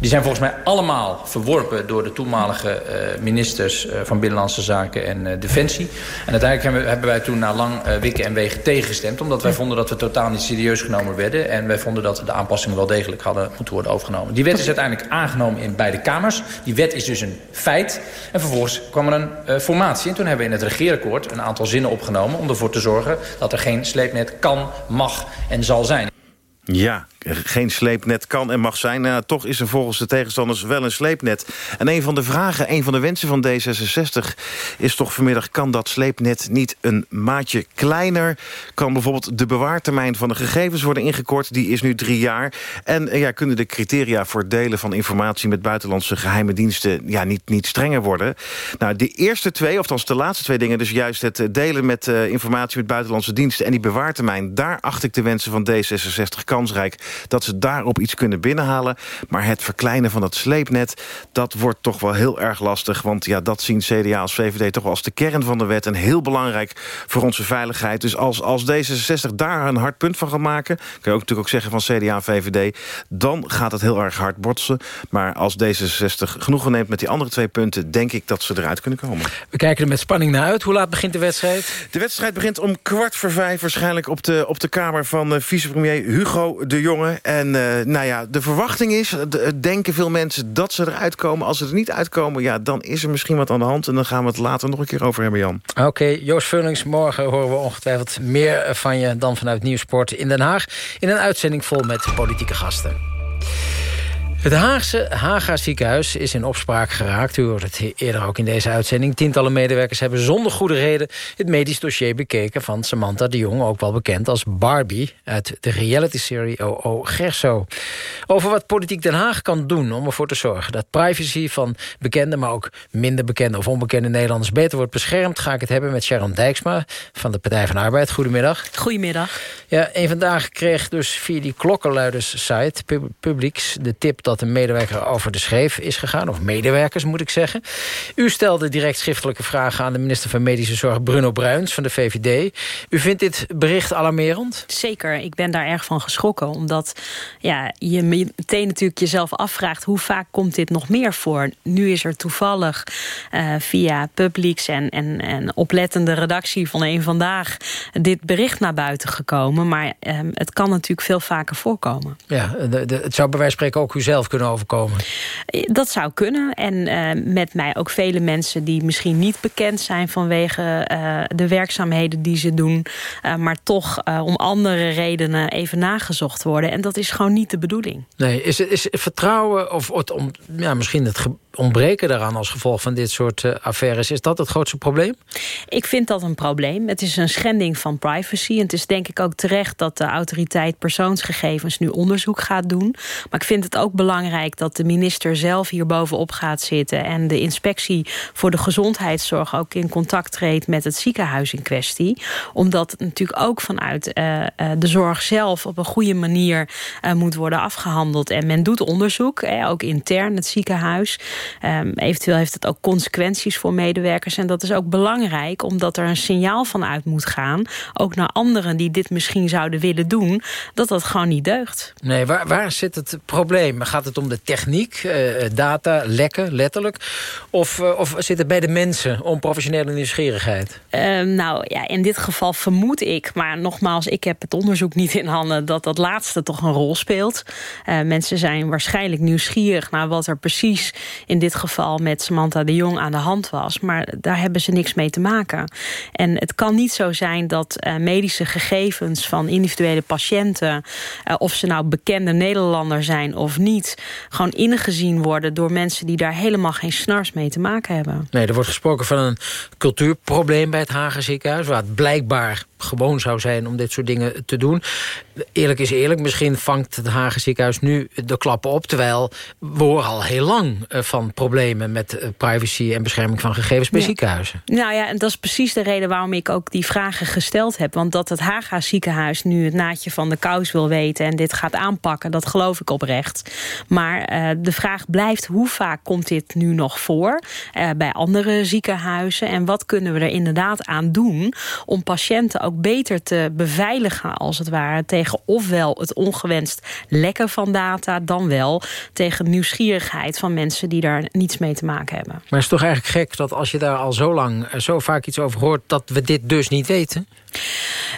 Die zijn volgens mij allemaal verworpen door de toenmalige uh, ministers uh, van Binnenlandse Zaken en uh, Defensie. En uiteindelijk hebben, hebben wij toen na lang wikken en wegen tegengestemd. Omdat wij vonden dat we totaal niet serieus genomen werden. En wij vonden dat de aanpassingen wel degelijk hadden moeten worden overgenomen. Die wet is uiteindelijk aangenomen in beide kamers. Die wet is dus een feit. En vervolgens kwam er een formatie. En toen hebben we in het regeerakkoord een aantal zinnen opgenomen... om ervoor te zorgen dat er geen sleepnet kan, mag en zal zijn. Ja, geen sleepnet kan en mag zijn. Nou, toch is er volgens de tegenstanders wel een sleepnet. En een van de vragen, een van de wensen van D66... is toch vanmiddag, kan dat sleepnet niet een maatje kleiner? Kan bijvoorbeeld de bewaartermijn van de gegevens worden ingekort? Die is nu drie jaar. En ja, kunnen de criteria voor delen van informatie... met buitenlandse geheime diensten ja, niet, niet strenger worden? Nou, de eerste twee, of althans de laatste twee dingen... dus juist het delen met uh, informatie met buitenlandse diensten... en die bewaartermijn, daar acht ik de wensen van D66 kansrijk dat ze daarop iets kunnen binnenhalen. Maar het verkleinen van het sleepnet, dat wordt toch wel heel erg lastig. Want ja, dat zien CDA als VVD toch wel als de kern van de wet... en heel belangrijk voor onze veiligheid. Dus als, als D66 daar een hard punt van gaat maken... kun je ook natuurlijk ook zeggen van CDA en VVD... dan gaat het heel erg hard botsen. Maar als D66 genoegen neemt met die andere twee punten... denk ik dat ze eruit kunnen komen. We kijken er met spanning naar uit. Hoe laat begint de wedstrijd? De wedstrijd begint om kwart voor vijf... waarschijnlijk op de, op de kamer van uh, vicepremier Hugo de Jonge. En uh, nou ja, de verwachting is, de, denken veel mensen... dat ze eruit komen. Als ze er niet uitkomen, ja, dan is er misschien wat aan de hand. En dan gaan we het later nog een keer over hebben, Jan. Oké, Joost Vullings, morgen horen we ongetwijfeld meer van je... dan vanuit Nieuwsport in Den Haag. In een uitzending vol met politieke gasten. Het Haagse Haga ziekenhuis is in opspraak geraakt. U hoort het eerder ook in deze uitzending. Tientallen medewerkers hebben zonder goede reden... het medisch dossier bekeken van Samantha de Jong... ook wel bekend als Barbie uit de reality-serie OO Gerso. Over wat Politiek Den Haag kan doen om ervoor te zorgen... dat privacy van bekende, maar ook minder bekende of onbekende Nederlanders... beter wordt beschermd, ga ik het hebben met Sharon Dijksma... van de Partij van Arbeid. Goedemiddag. Goedemiddag. Ja, en vandaag kreeg dus via die klokkenluiders-site... Publieks de tip dat dat een medewerker over de scheef is gegaan. Of medewerkers, moet ik zeggen. U stelde direct schriftelijke vragen aan de minister van Medische Zorg... Bruno Bruins van de VVD. U vindt dit bericht alarmerend? Zeker, ik ben daar erg van geschrokken. Omdat ja, je meteen natuurlijk jezelf afvraagt... hoe vaak komt dit nog meer voor? Nu is er toevallig uh, via Publix en, en, en oplettende redactie van een Vandaag... dit bericht naar buiten gekomen. Maar uh, het kan natuurlijk veel vaker voorkomen. Ja, de, de, het zou bij wijze van spreken ook u zelf kunnen overkomen? Dat zou kunnen. En uh, met mij ook vele mensen die misschien niet bekend zijn... vanwege uh, de werkzaamheden die ze doen... Uh, maar toch om andere redenen even nagezocht worden. En dat is gewoon niet de bedoeling. Nee, is, is vertrouwen of, of om, ja, misschien het ontbreken daaraan als gevolg van dit soort uh, affaires. Is dat het grootste probleem? Ik vind dat een probleem. Het is een schending van privacy. En het is denk ik ook terecht dat de autoriteit persoonsgegevens nu onderzoek gaat doen. Maar ik vind het ook belangrijk dat de minister zelf hier bovenop gaat zitten. En de inspectie voor de gezondheidszorg ook in contact treedt met het ziekenhuis in kwestie. Omdat het natuurlijk ook vanuit uh, uh, de zorg zelf op een goede manier moet worden afgehandeld. En men doet onderzoek, ook intern het ziekenhuis. Um, eventueel heeft het ook consequenties voor medewerkers. En dat is ook belangrijk, omdat er een signaal van uit moet gaan. Ook naar anderen die dit misschien zouden willen doen. Dat dat gewoon niet deugt. Nee, waar, waar zit het probleem? Gaat het om de techniek, uh, data, lekken, letterlijk? Of, uh, of zit het bij de mensen om professionele nieuwsgierigheid? Uh, nou ja, in dit geval vermoed ik, maar nogmaals, ik heb het onderzoek niet in handen, dat dat laatste toch een rol speelt. Mensen zijn waarschijnlijk nieuwsgierig naar wat er precies in dit geval met Samantha de Jong aan de hand was. Maar daar hebben ze niks mee te maken. En het kan niet zo zijn dat uh, medische gegevens van individuele patiënten... Uh, of ze nou bekende Nederlander zijn of niet... gewoon ingezien worden door mensen die daar helemaal geen snars mee te maken hebben. Nee, er wordt gesproken van een cultuurprobleem bij het Hagen ziekenhuis... waar het blijkbaar gewoon zou zijn om dit soort dingen te doen. Eerlijk is eerlijk, misschien vangt het Hagen ziekenhuis nu de klappen op... terwijl we horen al heel lang uh, van problemen met uh, privacy en bescherming van gegevens bij ja. ziekenhuizen. Nou ja, en dat is precies de reden waarom ik ook die vragen gesteld heb. Want dat het Haga ziekenhuis nu het naadje van de kous wil weten... en dit gaat aanpakken, dat geloof ik oprecht. Maar uh, de vraag blijft, hoe vaak komt dit nu nog voor... bij andere ziekenhuizen? En wat kunnen we er inderdaad aan doen... om patiënten ook beter te beveiligen, als het ware... tegen ofwel het ongewenst lekken van data... dan wel tegen nieuwsgierigheid van mensen die daar niets mee te maken hebben. Maar het is toch eigenlijk gek dat als je daar al zo lang... zo vaak iets over hoort, dat we dit dus niet weten?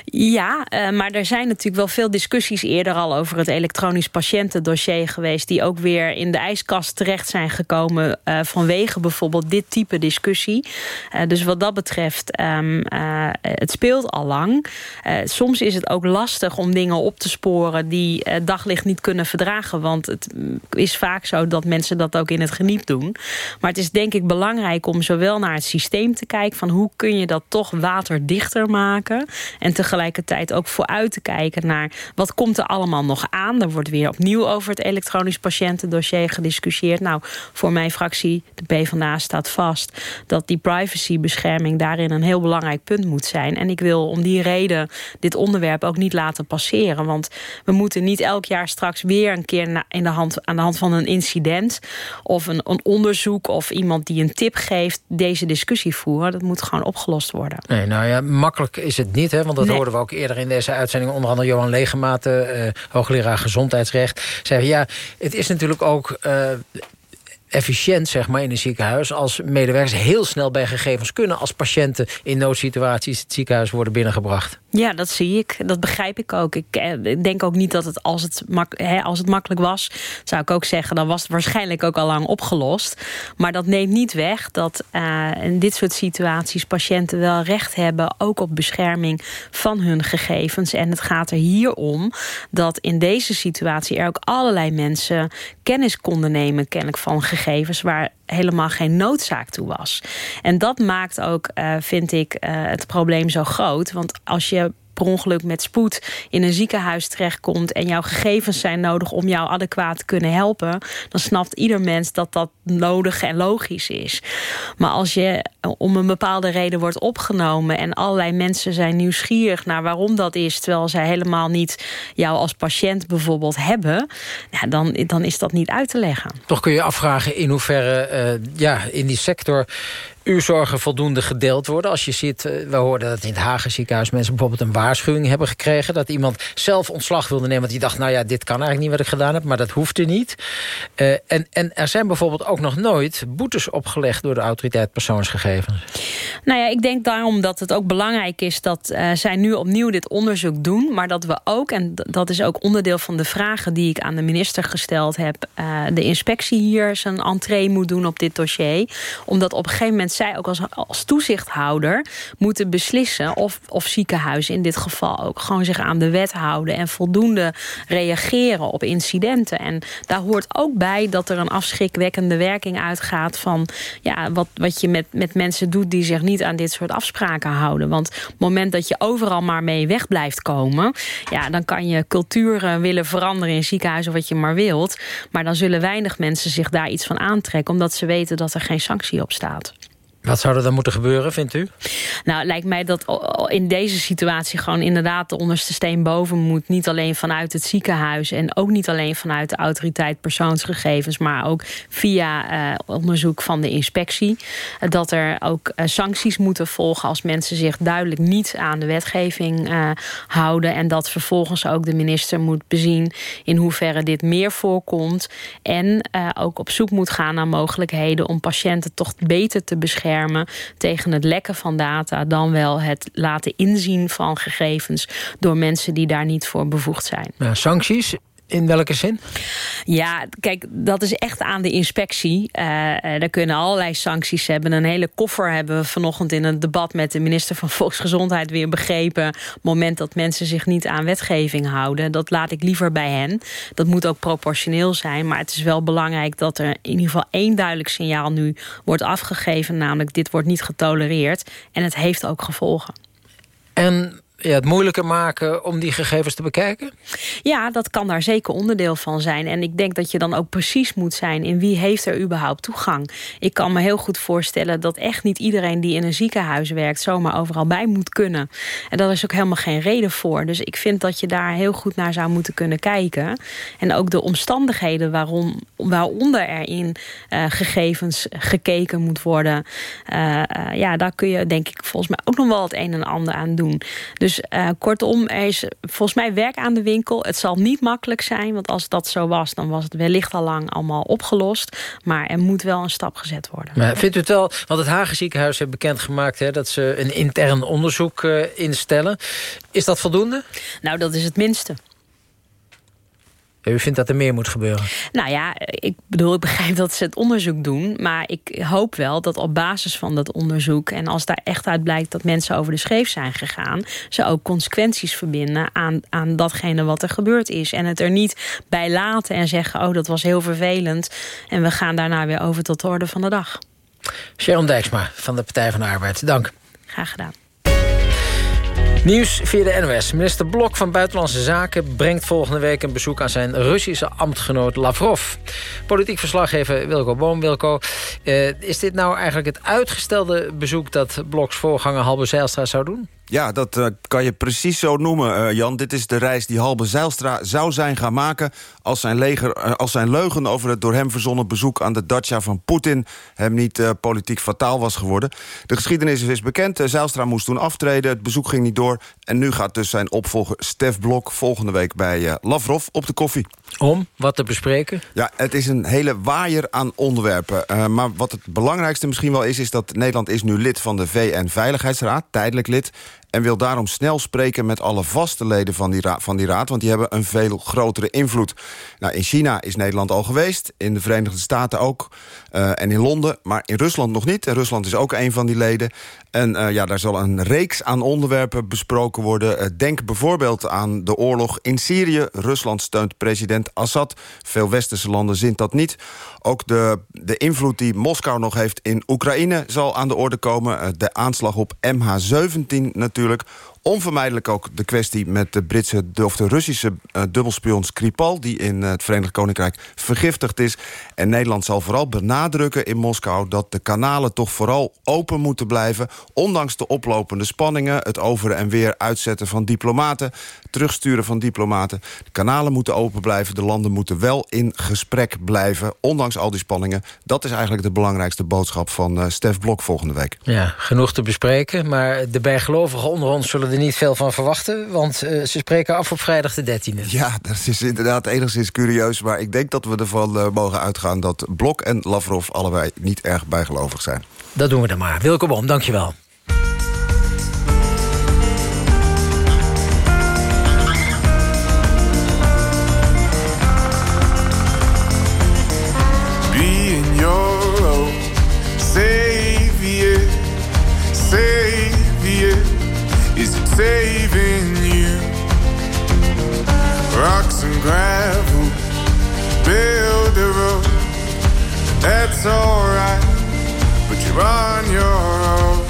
Ja, uh, maar er zijn natuurlijk wel veel discussies eerder al over het elektronisch patiëntendossier geweest, die ook weer in de ijskast terecht zijn gekomen uh, vanwege bijvoorbeeld dit type discussie. Uh, dus wat dat betreft, um, het speelt al lang. soms is het ook lastig om dingen op te sporen die daglicht niet kunnen verdragen, want het is vaak zo dat mensen dat ook in het geniep doen. Maar het is denk ik belangrijk om zowel naar het systeem te kijken van hoe kun je dat toch waterdichter maken En tegelijkertijd ook vooruit te kijken naar wat komt er allemaal nog aan. Er wordt weer opnieuw over het elektronisch patiëntendossier gediscussieerd. Nou, voor mijn fractie, de PvdA, staat vast dat die privacybescherming daarin een heel belangrijk punt moet zijn. En ik wil om die reden dit onderwerp ook niet laten passeren. Want we moeten niet elk jaar straks weer een keer in de hand, aan de hand van een incident of een, een onderzoek of iemand die een tip geeft deze discussie voeren. Dat moet gewoon opgelost worden. Nee, nou ja, makkelijk is het niet, hè, want dat hoorden we ook eerder in deze uitzending. Onder andere Johan Legematen, uh, hoogleraar gezondheidsrecht, zei ja, het is natuurlijk ook uh, efficiënt zeg maar, in een ziekenhuis... als medewerkers heel snel bij gegevens kunnen... als patiënten in noodsituaties het ziekenhuis worden binnengebracht. Ja, dat zie ik. Dat begrijp ik ook. Ik eh, denk ook niet dat het als het, hè, als het makkelijk was... zou ik ook zeggen, dan was het waarschijnlijk ook al lang opgelost. Maar dat neemt niet weg dat uh, in dit soort situaties... patiënten wel recht hebben, ook op bescherming van hun gegevens. En het gaat er hier om dat in deze situatie... er ook allerlei mensen kennis konden nemen kennelijk van gegevens... waar helemaal geen noodzaak toe was. En dat maakt ook, uh, vind ik, uh, het probleem zo groot. Want als je per ongeluk met spoed in een ziekenhuis terechtkomt... en jouw gegevens zijn nodig om jou adequaat te kunnen helpen... dan snapt ieder mens dat dat nodig en logisch is. Maar als je om een bepaalde reden wordt opgenomen... en allerlei mensen zijn nieuwsgierig naar waarom dat is... terwijl zij helemaal niet jou als patiënt bijvoorbeeld hebben... Dan, dan is dat niet uit te leggen. Toch kun je afvragen in hoeverre uh, ja, in die sector uw zorgen voldoende gedeeld worden. Als je ziet, eh, we hoorden dat in het Hagen ziekenhuis mensen bijvoorbeeld een waarschuwing hebben gekregen. Dat iemand zelf ontslag wilde nemen. Want die dacht, nou ja, dit kan eigenlijk niet wat ik gedaan heb. Maar dat hoefde niet. Uh, en, en er zijn bijvoorbeeld ook nog nooit boetes opgelegd door de autoriteit persoonsgegevens. Nou ja, ik denk daarom dat het ook belangrijk is dat uh, zij nu opnieuw dit onderzoek doen. Maar dat we ook, en dat is ook onderdeel van de vragen die ik aan de minister gesteld heb. de inspectie hier zijn entree moet doen op dit dossier. Omdat op een gegeven moment zij ook als, als toezichthouder moeten beslissen... Of, of ziekenhuizen in dit geval ook gewoon zich aan de wet houden... en voldoende reageren op incidenten. En daar hoort ook bij dat er een afschrikwekkende werking uitgaat... van ja, wat, wat je met, met mensen doet die zich niet aan dit soort afspraken houden. Want het moment dat je overal maar mee weg blijft komen... ja, dan kan je culturen willen veranderen in ziekenhuizen wat je maar wilt. Maar dan zullen weinig mensen zich daar iets van aantrekken... omdat ze weten dat er geen sanctie op staat. Wat zou er dan moeten gebeuren, vindt u? Nou, lijkt mij dat in deze situatie gewoon inderdaad de onderste steen boven moet. Niet alleen vanuit het ziekenhuis en ook niet alleen vanuit de autoriteit persoonsgegevens, maar ook via uh, onderzoek van de inspectie. Uh, dat er ook uh, sancties moeten volgen als mensen zich duidelijk niet aan de wetgeving houden. En dat vervolgens ook de minister moet bezien in hoeverre dit meer voorkomt. En ook op zoek moet gaan naar mogelijkheden om patiënten toch beter te beschermen tegen het lekken van data... dan wel het laten inzien van gegevens door mensen die daar niet voor bevoegd zijn. Ja, sancties? In welke zin? Ja, kijk, dat is echt aan de inspectie. Uh, daar kunnen allerlei sancties hebben. Een hele koffer hebben we vanochtend in een debat... met de minister van (laughs) Volksgezondheid weer begrepen. Op het moment dat mensen zich niet aan wetgeving houden. Dat laat ik liever bij hen. Dat moet ook proportioneel zijn. Maar het is wel belangrijk dat er in ieder geval één duidelijk signaal nu wordt afgegeven. Namelijk, dit wordt niet getolereerd. En het heeft ook gevolgen. En ja, het moeilijker maken om die gegevens te bekijken? Ja, dat kan daar zeker onderdeel van zijn. En ik denk dat je dan ook precies moet zijn... in wie heeft er überhaupt toegang. Ik kan me heel goed voorstellen dat echt niet iedereen... die in een ziekenhuis werkt zomaar overal bij moet kunnen. En daar is ook helemaal geen reden voor. Dus ik vind dat je daar heel goed naar zou moeten kunnen kijken. En ook de omstandigheden waarom, waaronder er in uh, gegevens gekeken moet worden... Uh, uh, ja, daar kun je denk ik volgens mij ook nog wel het een en ander aan doen. Dus dus uh, kortom, er is volgens mij werk aan de winkel. Het zal niet makkelijk zijn, want als dat zo was... dan was het wellicht al lang allemaal opgelost. Maar er moet wel een stap gezet worden. Maar vindt u het wel, want het Hagen ziekenhuis heeft bekendgemaakt... Hè, dat ze een intern onderzoek uh, instellen. Is dat voldoende? Nou, dat is het minste. U vindt dat er meer moet gebeuren? Nou ja, ik bedoel, ik begrijp dat ze het onderzoek doen. Maar ik hoop wel dat op basis van dat onderzoek... en als daar echt uit blijkt dat mensen over de scheef zijn gegaan... ze ook consequenties verbinden aan, aan datgene wat er gebeurd is. En het er niet bij laten en zeggen... oh, dat was heel vervelend. En we gaan daarna weer over tot de orde van de dag. Sharon Dijksma van de Partij van de Arbeid, dank. Graag gedaan. Nieuws via de NOS. Minister Blok van Buitenlandse Zaken brengt volgende week een bezoek aan zijn Russische ambtgenoot Lavrov. Politiek verslaggever Wilco Boom. Wilco, uh, is dit nou eigenlijk het uitgestelde bezoek dat Bloks voorganger Halbe Zijlstra zou doen? Ja, dat uh, kan je precies zo noemen, uh, Jan. Dit is de reis die Halbe Zijlstra zou zijn gaan maken... als zijn, leger, uh, als zijn leugen over het door hem verzonnen bezoek... aan de dacha van Poetin hem niet politiek fataal was geworden. De geschiedenis is bekend. Zijlstra moest toen aftreden, het bezoek ging niet door... en nu gaat dus zijn opvolger Stef Blok volgende week bij Lavrov op de koffie. Om wat te bespreken? Ja, het is een hele waaier aan onderwerpen. maar wat het belangrijkste misschien wel is... is dat Nederland is nu lid van de VN-veiligheidsraad, tijdelijk lid en wil daarom snel spreken met alle vaste leden van die, raad, van die raad... want die hebben een veel grotere invloed. Nou, in China is Nederland al geweest, in de Verenigde Staten ook... Uh, en in Londen, maar in Rusland nog niet. En Rusland is ook een van die leden. En uh, ja, daar zal een reeks aan onderwerpen besproken worden. Uh, denk bijvoorbeeld aan de oorlog in Syrië. Rusland steunt president Assad. Veel westerse landen zien dat niet. Ook de, de invloed die Moskou nog heeft in Oekraïne zal aan de orde komen. de aanslag op MH17 natuurlijk onvermijdelijk ook de kwestie met de Britse of de Russische uh, dubbelspion die in uh, het Verenigd Koninkrijk vergiftigd is. En Nederland zal vooral benadrukken in Moskou... dat de kanalen toch vooral open moeten blijven... ondanks de oplopende spanningen... het over en weer uitzetten van diplomaten... terugsturen van diplomaten. De kanalen moeten open blijven, de landen moeten wel in gesprek blijven... ondanks al die spanningen. Dat is eigenlijk de belangrijkste boodschap van uh, Stef Blok volgende week. Ja, genoeg te bespreken, maar de bijgelovigen onder ons... zullen er niet veel van verwachten, want uh, ze spreken af op vrijdag de 13e. Ja, dat is inderdaad enigszins curieus... maar ik denk dat we ervan uh, mogen uitgaan dat Blok en Lavrov... allebei niet erg bijgelovig zijn. Dat doen we dan maar. Wilco Boom, dankjewel. Gravel, build a road. That's alright, but you're on your own.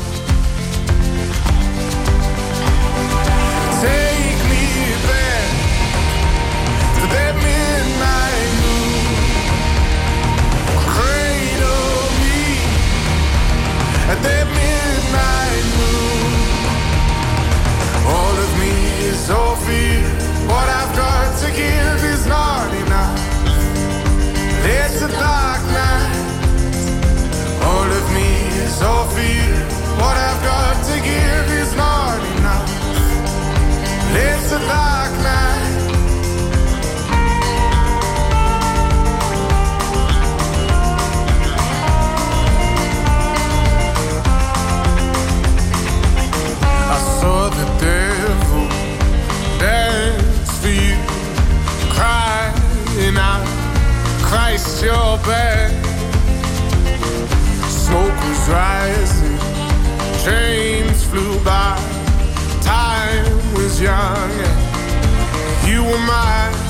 Smoke was rising, chains flew by, young, you were mine.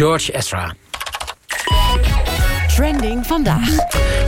George Ezra.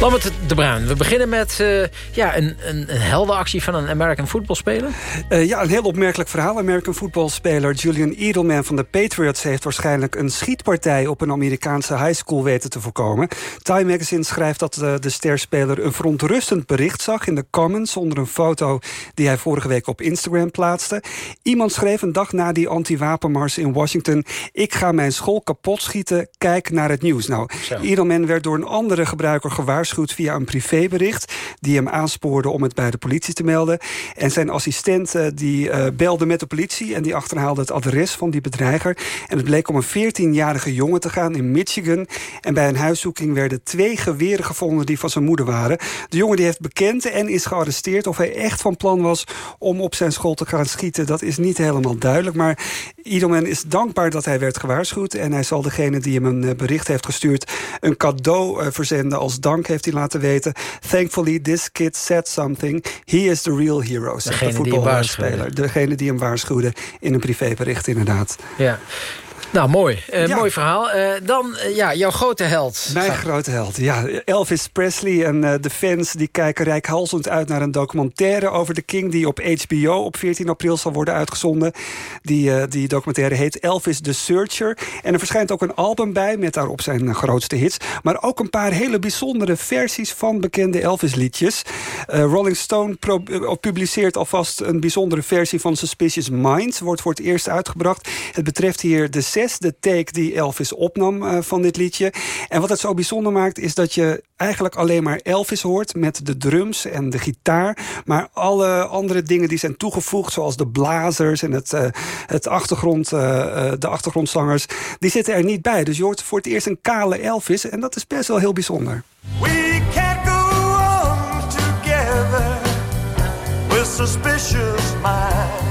Lambert de Bruin, we beginnen met uh, ja, een, een, een heldenactie van een American voetbalspeler. Uh, ja, een heel opmerkelijk verhaal. American voetbalspeler Julian Edelman van de Patriots... heeft waarschijnlijk een schietpartij op een Amerikaanse high school weten te voorkomen. Time Magazine schrijft dat uh, de sterspeler een verontrustend bericht zag... in de comments onder een foto die hij vorige week op Instagram plaatste. Iemand schreef een dag na die anti-wapenmars in Washington... ik ga mijn school kapot schieten, kijk naar het nieuws. Nou, Zo. Edelman werd door een andere gebruiker gewaarschuwd via een privébericht... die hem aanspoorde om het bij de politie te melden. En zijn assistent uh, die uh, belde met de politie... en die achterhaalde het adres van die bedreiger. En het bleek om een 14-jarige jongen te gaan in Michigan. En bij een huiszoeking werden twee geweren gevonden... die van zijn moeder waren. De jongen die heeft bekend en is gearresteerd. Of hij echt van plan was om op zijn school te gaan schieten... dat is niet helemaal duidelijk. Maar Edelman is dankbaar dat hij werd gewaarschuwd... en hij zal degene die hem een bericht heeft gestuurd... een cadeau verzenden als dank, heeft hij laten weten. Thankfully, this kid said something. He is the real hero, zegt de voetbalspeler. Degene die hem waarschuwde in een privébericht, inderdaad. Ja. Nou, mooi. Uh, ja. Mooi verhaal. Uh, dan, uh, ja, jouw grote held. Mijn grote held, ja. Elvis Presley en de fans die kijken rijkhalsend uit naar een documentaire over de King... die op HBO op 14 april zal worden uitgezonden. Die, die documentaire heet Elvis the Searcher. En er verschijnt ook een album bij met daarop zijn grootste hits. Maar ook een paar hele bijzondere versies van bekende Elvis-liedjes. Rolling Stone publiceert alvast een bijzondere versie van Suspicious Minds. Wordt voor het eerst uitgebracht. Het betreft hier de zesde take die Elvis opnam uh, van dit liedje. En wat het zo bijzonder maakt is dat je eigenlijk alleen maar Elvis hoort... met de drums en de gitaar. Maar alle andere dingen die zijn toegevoegd... zoals de blazers en het, uh, het achtergrond, uh, de achtergrondzangers... die zitten er niet bij. Dus je hoort voor het eerst een kale Elvis. En dat is best wel heel bijzonder. We can't go on together with suspicious minds.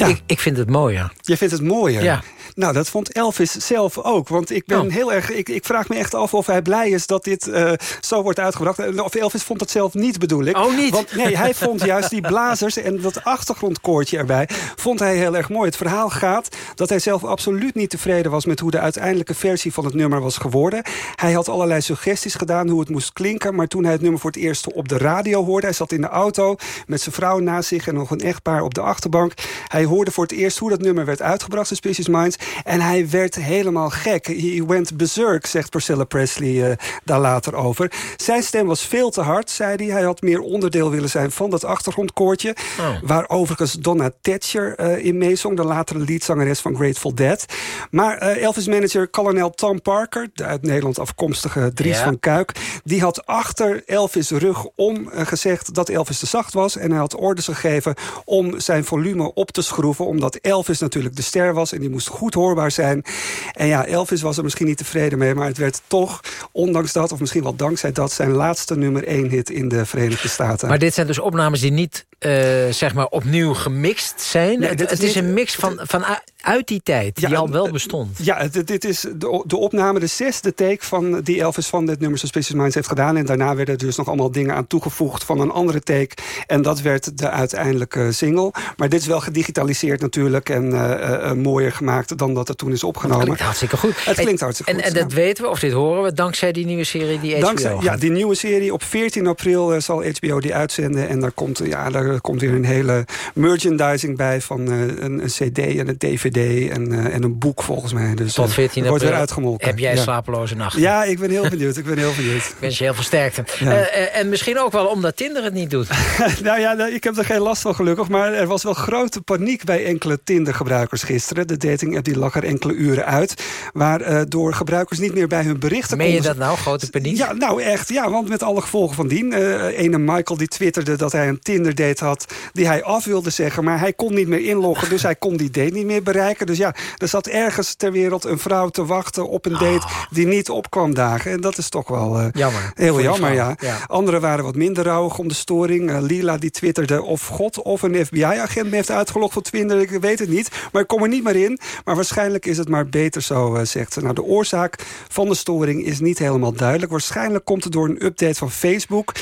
Ja. Ik, ik vind het mooier. Je vindt het mooier? Ja. Nou, dat vond Elvis zelf ook. Want ik ben heel erg. Ik, ik vraag me echt af of hij blij is dat dit eh, zo wordt uitgebracht. Of Elvis vond het zelf niet, bedoel ik. Oh, niet? Want nee, hij vond juist die blazers en dat achtergrondkoortje erbij. vond hij heel erg mooi. Het verhaal gaat dat hij zelf absoluut niet tevreden was met hoe de uiteindelijke versie van het nummer was geworden. Hij had allerlei suggesties gedaan hoe het moest klinken. Maar toen hij het nummer voor het eerst op de radio hoorde. Hij zat in de auto met zijn vrouw naast zich en nog een echtpaar op de achterbank. Hij hoorde voor het eerst hoe dat nummer werd uitgebracht, Suspicious Minds. En hij werd helemaal gek. He went berserk, zegt Priscilla Presley uh, daar later over. Zijn stem was veel te hard, zei hij. Hij had meer onderdeel willen zijn van dat achtergrondkoortje. Oh. Waar overigens Donna Thatcher uh, in meezong. De latere leadzangeres van Grateful Dead. Maar uh, Elvis manager kolonel Tom Parker, de uit Nederland afkomstige Dries van Kuik... die had achter Elvis rug om gezegd dat Elvis te zacht was. En hij had orders gegeven om zijn volume op te schroeven. Omdat Elvis natuurlijk de ster was en die moest goed hoorbaar zijn. En ja, Elvis was er misschien niet tevreden mee... maar het werd toch, ondanks dat, of misschien wel dankzij dat... zijn laatste nummer één hit in de Verenigde Staten. Maar dit zijn dus opnames die niet uh, zeg maar opnieuw gemixt zijn. Nee, het is het is niet- een mix van, van uit die tijd, die al wel bestond. Ja, dit is de, de opname, de zesde take van die Elvis van dit nummer Suspicious Minds heeft gedaan. En daarna werden er dus nog allemaal dingen aan toegevoegd van een andere take. En dat werd de uiteindelijke single. Maar dit is wel gedigitaliseerd natuurlijk en eh, eh, mooier gemaakt dan dat het toen is opgenomen. Het klinkt hartstikke goed. Het klinkt En- hartstikke en, goed. En dat weten we, of dit horen we, dankzij die nieuwe serie die HBO Dankzij, ja, die nieuwe serie op 14 april eh, zal HBO die uitzenden. En daar komt, ja, daar komt weer een hele merchandising bij van eh, een, een cd en een dvd en, eh, en een boek volgens mij. Dus, Tot eh, 14 het wordt weer uitgemolken. heb jij ja. slapeloze nachten. Ja, ik ben heel benieuwd. Ik ben heel benieuwd. (laughs) Ik wens je heel veel sterkte. Ja. Eh, eh, en misschien ook wel omdat Tinder het niet doet. (laughs) nou ja, nou, ik heb er geen last van gelukkig. Maar er was wel grote paniek bij enkele Tinder-gebruikers gisteren. De dating-app die lag er enkele uren uit. Waardoor gebruikers niet meer bij hun berichten Meen je konden... dat nou, grote paniek? Ja, nou echt. Ja, want met alle gevolgen van dien. Eh ene Michael die twitterde dat hij een Tinder-date had... die hij af wilde zeggen, maar hij kon niet meer inloggen... dus hij kon die date niet meer bereiken. Dus ja, er zat ergens ter wereld een vrouw te wachten op een date... die niet opkwam dagen. En dat is toch wel uh, jammer. heel jammer, ja. Anderen waren wat minder rouwig om de storing. Uh, Lila die twitterde of God of een FBI-agent me heeft uitgelogd voor Twitter. Ik weet het niet, maar ik kom er niet meer in. Maar waarschijnlijk is het maar beter zo, uh, zegt ze. Nou, de oorzaak van de storing is niet helemaal duidelijk. Waarschijnlijk komt het door een update van Facebook...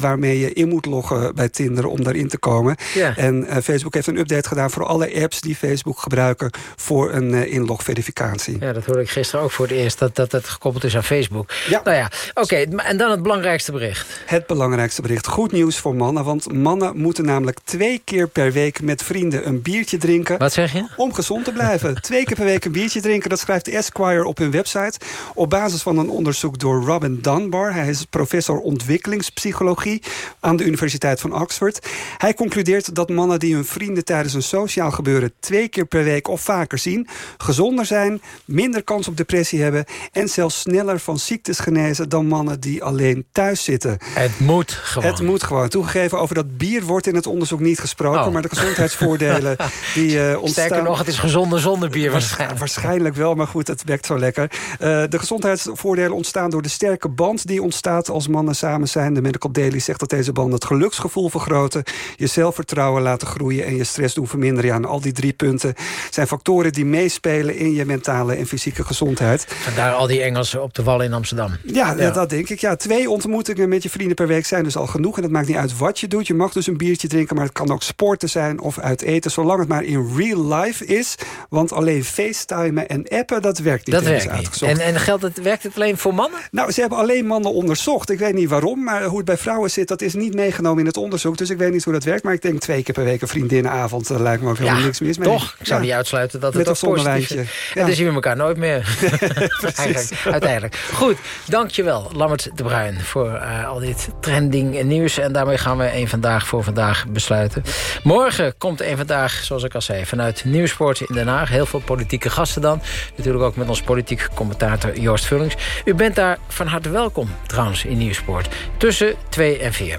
waarmee je in moet loggen bij Tinder om daarin te komen. Ja. En Facebook heeft een update gedaan voor alle apps die Facebook gebruiken... voor een inlogverificatie. Ja, dat hoorde ik gisteren ook voor het eerst, dat dat, dat gekoppeld is aan Facebook. Ja. Nou ja, oké, en dan het belangrijkste bericht. Het belangrijkste bericht. Goed nieuws voor mannen, want mannen moeten namelijk twee keer per week met vrienden een biertje drinken. Wat zeg je? Om gezond te blijven. (laughs) twee keer per week een biertje drinken, dat schrijft Esquire op hun website. Op basis van een onderzoek door Robin Dunbar. Hij is professor ontwikkelingspsychologie aan de Universiteit van Oxford. Hij concludeert dat mannen die hun vrienden tijdens een sociaal gebeuren twee keer per week of vaker zien, gezonder zijn, minder kans op depressie hebben en zelfs sneller van ziektes genezen dan mannen die alleen thuis zitten. Het moet gewoon. Het moet gewoon. Toegegeven, over dat bier wordt in het onderzoek niet gesproken... Oh. maar de gezondheidsvoordelen (laughs) die uh, ontstaan... Sterker nog, het is gezonder zonder bier waarschijnlijk. Waarschijnlijk wel, maar goed, het werkt zo lekker. Uh, de gezondheidsvoordelen ontstaan door de sterke band... die ontstaat als mannen samen zijn. De Medical Daily zegt dat deze banden het geluksgevoel vergroten... je zelfvertrouwen laten groeien en je stress doen verminderen. Ja, en al die drie punten zijn factoren die meespelen... in je mentale en fysieke gezondheid. Vandaar al die Engelsen op de wal in Amsterdam. Ja, ja, dat denk ik. Ja, twee ontmoetingen met je vrienden per week zijn dus al genoeg. En het maakt niet uit wat je doet. Je mag dus een biertje drinken, maar het kan ook sporten zijn of uit eten. Zolang het maar in real life is. Want alleen facetimen en appen, dat werkt niet. Dat werkt niet. En, en geldt het, werkt het alleen voor mannen? Nou, ze hebben alleen mannen onderzocht. Ik weet niet waarom, maar hoe het bij vrouwen zit... dat is niet meegenomen in het onderzoek. Dus ik weet niet hoe dat werkt. Maar ik denk twee keer per week een vriendinnenavond. Daar lijkt me ook helemaal ja, niks mis mee. Toch? Ik zou ja. niet uitsluiten dat Met het ook positief is. Ja. En dan zien we elkaar nooit meer. (laughs) Eigenlijk, uiteindelijk. Goed, dankjewel Lammert de Bruin voor uh, al dit trending en nieuws. En daarmee gaan we één Vandaag voor Vandaag besluiten. Morgen komt één Vandaag, zoals ik al zei, vanuit Nieuwsport in Den Haag. Heel veel politieke gasten dan. Natuurlijk ook met ons politiek commentator Joost Vullings. U bent daar van harte welkom, trouwens, in Nieuwsport. Tussen 2 en 4.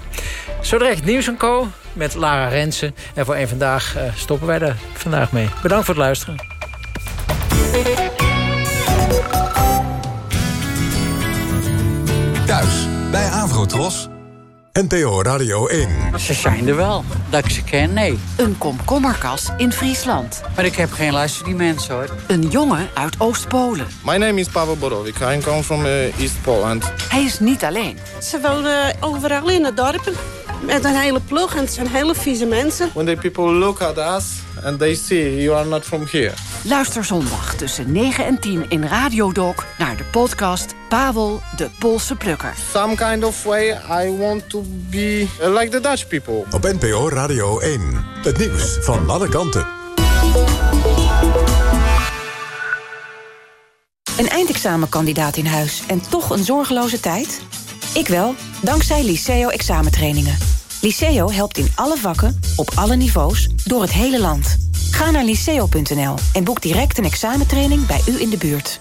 Zo direct Nieuws en Co. met Lara Rensen. En voor één Vandaag uh, stoppen wij er vandaag mee. Bedankt voor het luisteren. Thuis bij Avrotros. NPO Radio 1. Ze zijn er wel. Dat ik ze ken, nee. Een komkommerkas in Friesland. Maar ik heb geen luister die mensen, hoor. Een jongen uit Oost-Polen. My name is Pavel Borovic. I come from uh, East Poland. Hij is niet alleen. Ze wonen overal in het dorpen. Met een hele ploeg en het zijn hele vieze mensen. When the people look at us and they see you are not from here. Luister zondag tussen 9 en 10 in Radiodoc naar de podcast Pavel de Poolse Plukker. Some kind of way I want to be like the Dutch people. Op NPO Radio 1. Het nieuws van alle kanten. Een eindexamenkandidaat in huis en toch een zorgeloze tijd? Ik wel, dankzij Liceo examentrainingen. Liceo helpt in alle vakken, op alle niveaus, door het hele land. Ga naar liceo.nl en boek direct een examentraining bij u in de buurt.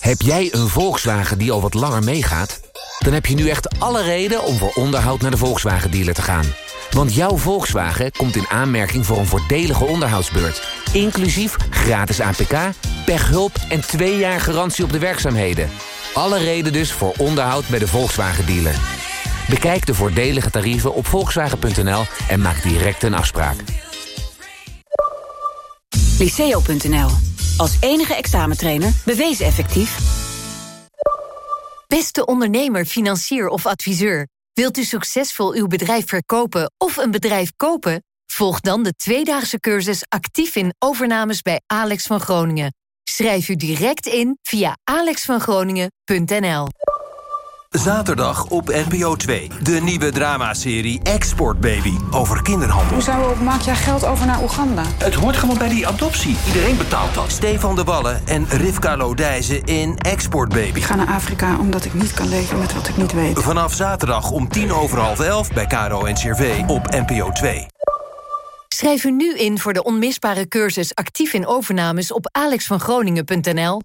Heb jij een Volkswagen die al wat langer meegaat? Dan heb je nu echt alle reden om voor onderhoud naar de Volkswagen dealer te gaan. Want jouw Volkswagen komt in aanmerking voor een voordelige onderhoudsbeurt. Inclusief gratis APK, pechhulp en twee jaar garantie op de werkzaamheden. Alle reden dus voor onderhoud bij de Volkswagen dealer. Bekijk de voordelige tarieven op volkswagen.nl en maak direct een afspraak. Liceo.nl. Als enige examentrainer bewezen effectief. Beste ondernemer, financier of adviseur. Wilt u succesvol uw bedrijf verkopen of een bedrijf kopen? Volg dan de tweedaagse cursus actief in overnames bij Alex van Groningen. Schrijf u direct in via alexvangroningen.nl. Zaterdag op NPO 2. De nieuwe dramaserie Export Baby. Over kinderhandel. Hoezo maak jij geld over naar Oeganda? Het hoort gewoon bij die adoptie. Iedereen betaalt dat. Stefan de Wallen en Rivka Lodijzen in Export Baby. Ik ga naar Afrika omdat ik niet kan leven met wat ik niet weet. Vanaf zaterdag om tien over half elf bij Caro en CRV op NPO 2. Schrijf u nu in voor de onmisbare cursus actief in overnames op alexvangroningen.nl.